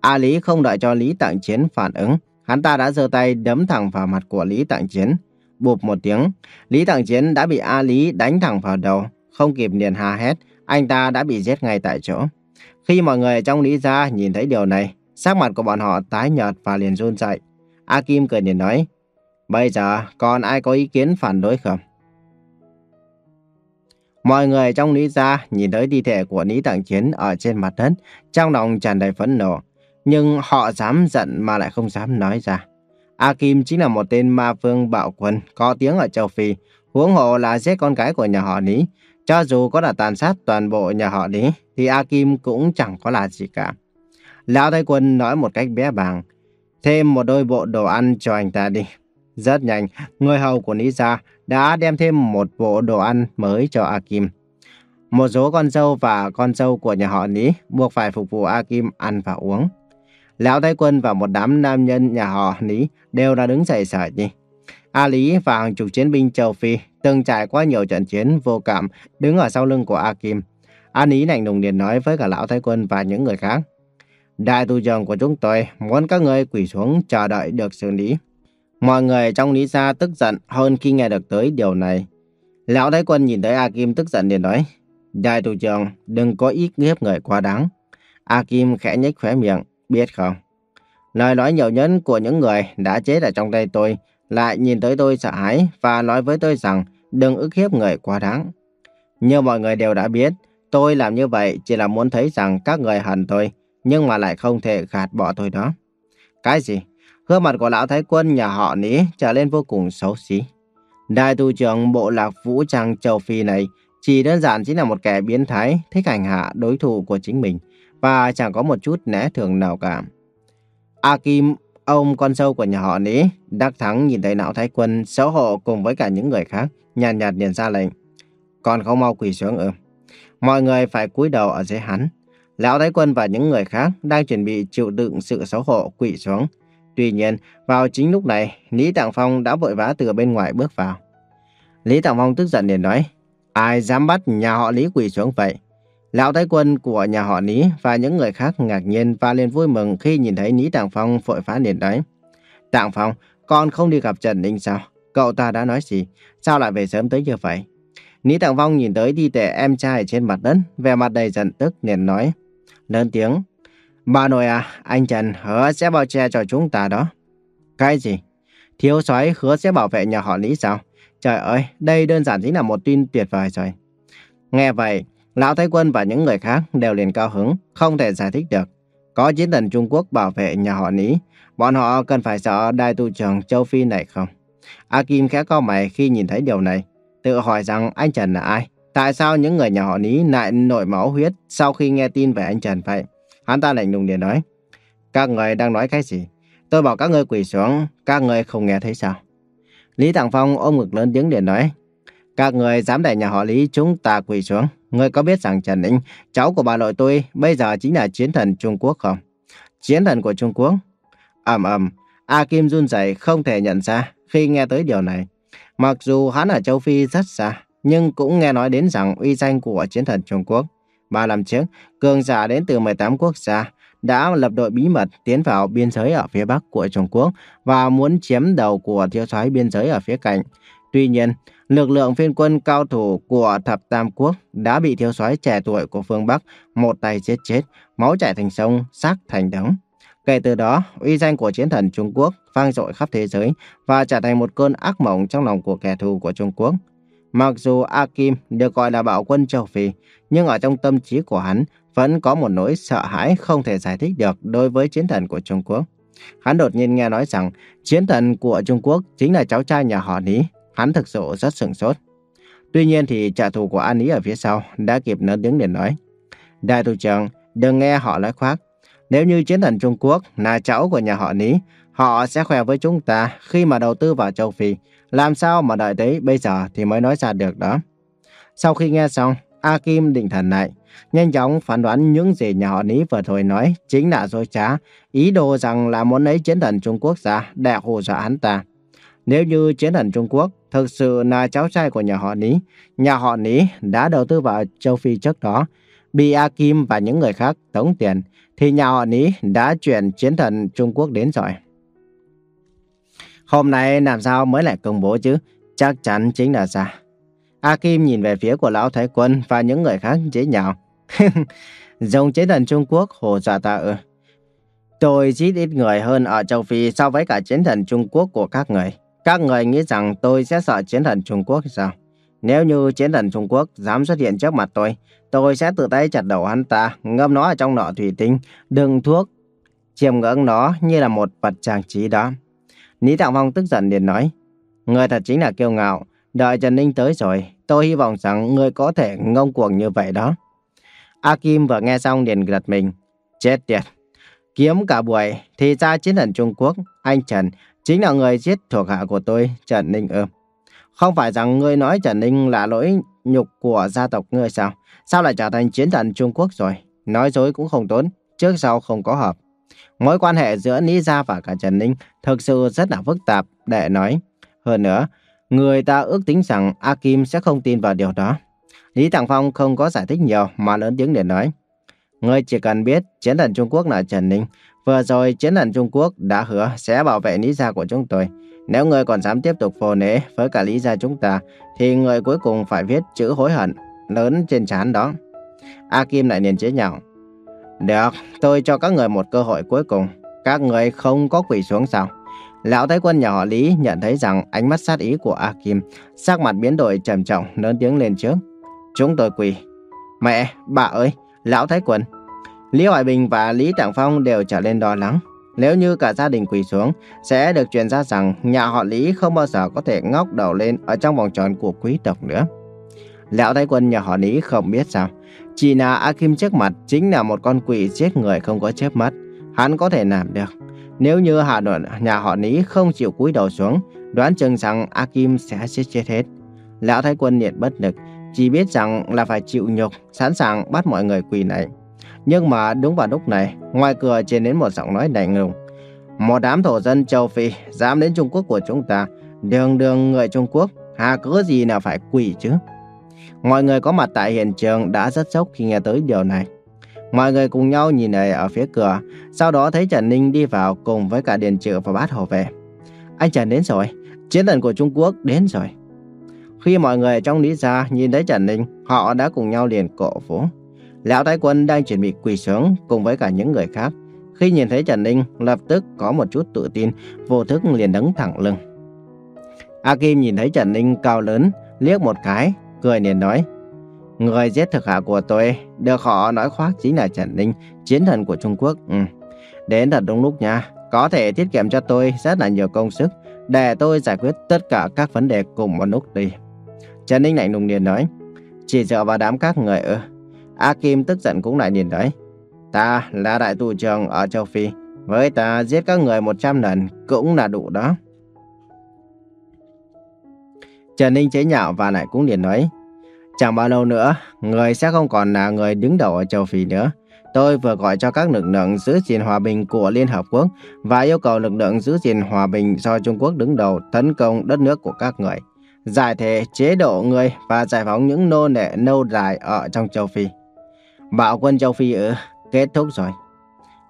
A Lý không đợi cho Lý Tạng Chiến phản ứng, hắn ta đã giơ tay đấm thẳng vào mặt của Lý Tạng Chiến. Bụp một tiếng, Lý Tạng Chiến đã bị A Lý đánh thẳng vào đầu, không kịp liền hà hét, anh ta đã bị giết ngay tại chỗ. Khi mọi người trong Lý gia nhìn thấy điều này, sắc mặt của bọn họ tái nhợt và liền run rẩy. A Kim cười liền nói, Bây giờ còn ai có ý kiến phản đối không? Mọi người trong Lý gia nhìn thấy thi thể của Lý Tạng Chiến ở trên mặt đất, trong lòng tràn đầy phẫn nộ. Nhưng họ dám giận mà lại không dám nói ra. A Kim chính là một tên ma vương bạo quân có tiếng ở châu Phi, huống hộ là giết con gái của nhà họ Lý. Cho dù có là tàn sát toàn bộ nhà họ Lý, thì A Kim cũng chẳng có là gì cả. Lão Thái Quân nói một cách bé bàng, thêm một đôi bộ đồ ăn cho anh ta đi. Rất nhanh, người hầu của Lý Gia đã đem thêm một bộ đồ ăn mới cho A Kim. Một số con dâu và con dâu của nhà họ Lý buộc phải phục vụ A Kim ăn và uống. Lão Thái Quân và một đám nam nhân nhà họ Lý đều đã đứng dậy sải đi. A Lý và hàng chục chiến binh châu Phi từng trải qua nhiều trận chiến vô cảm đứng ở sau lưng của A Kim. A Lý lạnh lùng liền nói với cả Lão Thái Quân và những người khác. Đại tù trưởng của chúng tôi muốn các người quỳ xuống chờ đợi được xử lý. Mọi người trong Lý Gia tức giận hơn khi nghe được tới điều này. Lão Thái Quân nhìn thấy A Kim tức giận liền nói, Đại tù trưởng, đừng có ý hiếp người quá đáng. A Kim khẽ nhếch khóe miệng, biết không? Lời nói nhiều nhẫn của những người đã chết ở trong tay tôi lại nhìn tới tôi sợ hãi và nói với tôi rằng đừng ức hiếp người quá đáng. Như mọi người đều đã biết, tôi làm như vậy chỉ là muốn thấy rằng các người hận tôi, nhưng mà lại không thể gạt bỏ tôi đó. Cái gì? Gương mặt của lão thái quân nhà họ Lý trở lên vô cùng xấu xí. Đại tu trưởng bộ lạc vũ trang châu Phi này chỉ đơn giản chính là một kẻ biến thái thích hành hạ đối thủ của chính mình và chẳng có một chút né thường nào cả. A Kim, ông con sâu của nhà họ Lý, đắc thắng nhìn thấy lão thái quân xấu hổ cùng với cả những người khác, nhàn nhạt liền ra lệnh. Còn không mau quỳ xuống ư. Mọi người phải cúi đầu ở dưới hắn. Lão thái quân và những người khác đang chuẩn bị chịu đựng sự xấu hổ quỳ xuống. Tuy nhiên, vào chính lúc này, Lý Tạng Phong đã vội vã từ bên ngoài bước vào. Lý Tạng Phong tức giận liền nói, Ai dám bắt nhà họ Lý quỳ xuống vậy? Lão Thái Quân của nhà họ Ní và những người khác ngạc nhiên và lên vui mừng khi nhìn thấy Ní Tạng Phong vội phá liền đấy. Tạng Phong, con không đi gặp Trần Ninh sao? Cậu ta đã nói gì? Sao lại về sớm tới như vậy? Ní Tạng Phong nhìn tới thi thể em trai trên mặt đất, vẻ mặt đầy giận tức liền nói. Lớn tiếng. Bà nội à, anh Trần hứa sẽ bao che cho chúng ta đó. Cái gì? Thiếu soái hứa sẽ bảo vệ nhà họ Lý sao? Trời ơi, đây đơn giản chính là một tin tuyệt vời rồi. Nghe vậy, Lão Thái Quân và những người khác đều liền cao hứng, không thể giải thích được. Có chiến thần Trung Quốc bảo vệ nhà họ Lý, bọn họ cần phải sợ đại tu trưởng châu Phi này không? A Kim khẽ cau mày khi nhìn thấy điều này, tự hỏi rằng anh Trần là ai? Tại sao những người nhà họ Lý lại nổi máu huyết sau khi nghe tin về anh Trần vậy? Hắn ta lạnh lùng liền nói, các người đang nói cái gì? Tôi bảo các người quỳ xuống, các người không nghe thấy sao? Lý Thằng Phong ôm ngực lớn tiếng liền nói, các người dám để nhà họ Lý chúng ta quỳ xuống. Người có biết rằng Trần Ninh, cháu của bà nội tôi, bây giờ chính là chiến thần Trung Quốc không? Chiến thần của Trung Quốc? ầm ầm, A Kim run rẩy không thể nhận ra khi nghe tới điều này. Mặc dù hắn ở châu Phi rất xa, nhưng cũng nghe nói đến rằng uy danh của chiến thần Trung Quốc. Ba năm trước, cường giả đến từ 18 quốc gia đã lập đội bí mật tiến vào biên giới ở phía bắc của Trung Quốc và muốn chiếm đầu của thiếu soái biên giới ở phía cạnh. Tuy nhiên, lực lượng phiên quân cao thủ của Thập Tam Quốc đã bị thiếu soái trẻ tuổi của phương Bắc một tay giết chết, máu chảy thành sông, xác thành đống. Kể từ đó, uy danh của chiến thần Trung Quốc vang dội khắp thế giới và trở thành một cơn ác mộng trong lòng của kẻ thù của Trung Quốc. Mặc dù A Kim được gọi là bảo quân châu Phi, nhưng ở trong tâm trí của hắn vẫn có một nỗi sợ hãi không thể giải thích được đối với chiến thần của Trung Quốc. Hắn đột nhiên nghe nói rằng chiến thần của Trung Quốc chính là cháu trai nhà họ Lý. Hắn thực sự rất sửng sốt. Tuy nhiên thì trả thù của An Ý ở phía sau đã kịp nở tiếng để nói. Đại thủ trưởng, đừng nghe họ nói khoác. Nếu như chiến thần Trung Quốc là cháu của nhà họ Ní, họ sẽ khoe với chúng ta khi mà đầu tư vào châu Phi. Làm sao mà đợi tới bây giờ thì mới nói ra được đó. Sau khi nghe xong, A Kim định thần lại, nhanh chóng phán đoán những gì nhà họ Ní vừa rồi nói chính là dối trá, ý đồ rằng là muốn lấy chiến thần Trung Quốc ra để hù dọa hắn ta. Nếu như chiến thần Trung Quốc thực sự là cháu trai của nhà họ Lý, nhà họ Lý đã đầu tư vào châu Phi trước đó, bị A Kim và những người khác tống tiền, thì nhà họ Lý đã chuyển chiến thần Trung Quốc đến rồi. Hôm nay làm sao mới lại công bố chứ? Chắc chắn chính là giả. A Kim nhìn về phía của Lão Thái Quân và những người khác chế nhạo. Dùng chiến thần Trung Quốc hồ dọa ta ư. Tôi giết ít người hơn ở châu Phi so với cả chiến thần Trung Quốc của các người. Các người nghĩ rằng tôi sẽ sợ chiến thần Trung Quốc sao? Nếu như chiến thần Trung Quốc dám xuất hiện trước mặt tôi, tôi sẽ tự tay chặt đầu hắn ta, ngâm nó ở trong nọ thủy tinh, đựng thuốc, chiêm ngưỡng nó như là một vật trang trí đó. Lý Tạng Phong tức giận liền nói, Người thật chính là kiêu ngạo, đợi Trần Ninh tới rồi, tôi hy vọng rằng người có thể ngông cuồng như vậy đó. A Kim vừa nghe xong liền gật mình, chết tiệt. Kiếm cả buổi thì ra chiến thần Trung Quốc, anh Trần chính là người giết thuộc hạ của tôi, Trần Ninh ư. Không phải rằng ngươi nói Trần Ninh là lỗi nhục của gia tộc ngươi sao? Sao lại trở thành chiến thần Trung Quốc rồi? Nói dối cũng không tốn, trước sau không có hợp. Mối quan hệ giữa Lý Gia và cả Trần Ninh thực sự rất là phức tạp, để nói. Hơn nữa, người ta ước tính rằng A Kim sẽ không tin vào điều đó. Lý Tàng Phong không có giải thích nhiều mà lớn tiếng để nói. Ngươi chỉ cần biết chiến thần Trung Quốc là Trần Ninh. Vừa rồi chiến thần Trung Quốc đã hứa sẽ bảo vệ Lý Gia của chúng tôi. Nếu người còn dám tiếp tục phô nế với cả Lý Gia chúng ta, thì người cuối cùng phải viết chữ hối hận lớn trên trán đó. A Kim lại liền chế nhạo. Được, tôi cho các người một cơ hội cuối cùng. Các người không có quỷ xuống sao? Lão Thái Quân nhà họ Lý nhận thấy rằng ánh mắt sát ý của A Kim, sắc mặt biến đổi trầm trọng, lớn tiếng lên trước. Chúng tôi quỳ. Mẹ, bà ơi, Lão Thái Quân. Lý Hoài Bình và Lý Tạng Phong đều trở lên lo lắng. Nếu như cả gia đình quỳ xuống, sẽ được truyền ra rằng nhà họ Lý không bao giờ có thể ngóc đầu lên ở trong vòng tròn của quý tộc nữa. Lão Thái Quân nhà họ Lý không biết sao. Chỉ là A Kim trước mặt chính là một con quỷ giết người không có chớp mắt. Hắn có thể làm được. Nếu như hạ đoạn nhà họ Lý không chịu cúi đầu xuống, đoán chừng rằng A Kim sẽ chết chết hết. Lão Thái Quân nhiệt bất lực, chỉ biết rằng là phải chịu nhục, sẵn sàng bắt mọi người quỳ này. Nhưng mà đúng vào lúc này, ngoài cửa truyền đến một giọng nói lạnh lùng. Một đám thổ dân châu Phi dám đến Trung Quốc của chúng ta, đường đường người Trung Quốc, hà cớ gì nào phải quỳ chứ? Mọi người có mặt tại hiện trường đã rất sốc khi nghe tới điều này. Mọi người cùng nhau nhìn lại ở phía cửa, sau đó thấy Trần Ninh đi vào cùng với cả Điền Trự và Bát hồ về. Anh Trần đến rồi, chiến thần của Trung Quốc đến rồi. Khi mọi người trong lý gia nhìn thấy Trần Ninh, họ đã cùng nhau liền cổ vũ. Lão Thái Quân đang chuẩn bị quỳ xuống cùng với cả những người khác. Khi nhìn thấy Trần Ninh, lập tức có một chút tự tin, vô thức liền đứng thẳng lưng. A Kim nhìn thấy Trần Ninh cao lớn, liếc một cái, cười liền nói. Người giết thực hạ của tôi, được họ nói khoác chính là Trần Ninh, chiến thần của Trung Quốc. Ừ. Đến thật đúng lúc nha, có thể tiết kiệm cho tôi rất là nhiều công sức, để tôi giải quyết tất cả các vấn đề cùng một lúc đi. Trần Ninh lạnh lùng liền nói, chỉ dựa vào đám các người ư. A Kim tức giận cũng lại nhìn nói, ta là đại tù trưởng ở châu Phi, với ta giết các người 100 lần cũng là đủ đó. Trần Ninh chế nhạo và lại cũng liền nói, chẳng bao lâu nữa, người sẽ không còn là người đứng đầu ở châu Phi nữa. Tôi vừa gọi cho các lực lượng giữ gìn hòa bình của Liên Hợp Quốc và yêu cầu lực lượng giữ gìn hòa bình do Trung Quốc đứng đầu tấn công đất nước của các người, giải thể chế độ người và giải phóng những nô lệ nâu dài ở trong châu Phi. Bạo quân châu Phi ư, kết thúc rồi.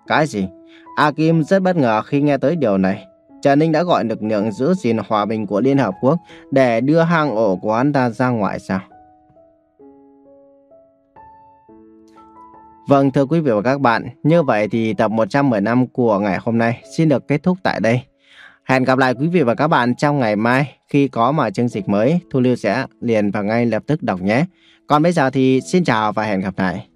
Cái gì? A Kim rất bất ngờ khi nghe tới điều này. Trần Ninh đã gọi lực lượng giữ gìn hòa bình của Liên Hợp Quốc để đưa hang ổ của hắn ta ra ngoài sao? Vâng thưa quý vị và các bạn, như vậy thì tập 115 của ngày hôm nay xin được kết thúc tại đây. Hẹn gặp lại quý vị và các bạn trong ngày mai khi có mở chương trình mới, Thu Lưu sẽ liền và ngay lập tức đọc nhé. Còn bây giờ thì xin chào và hẹn gặp lại.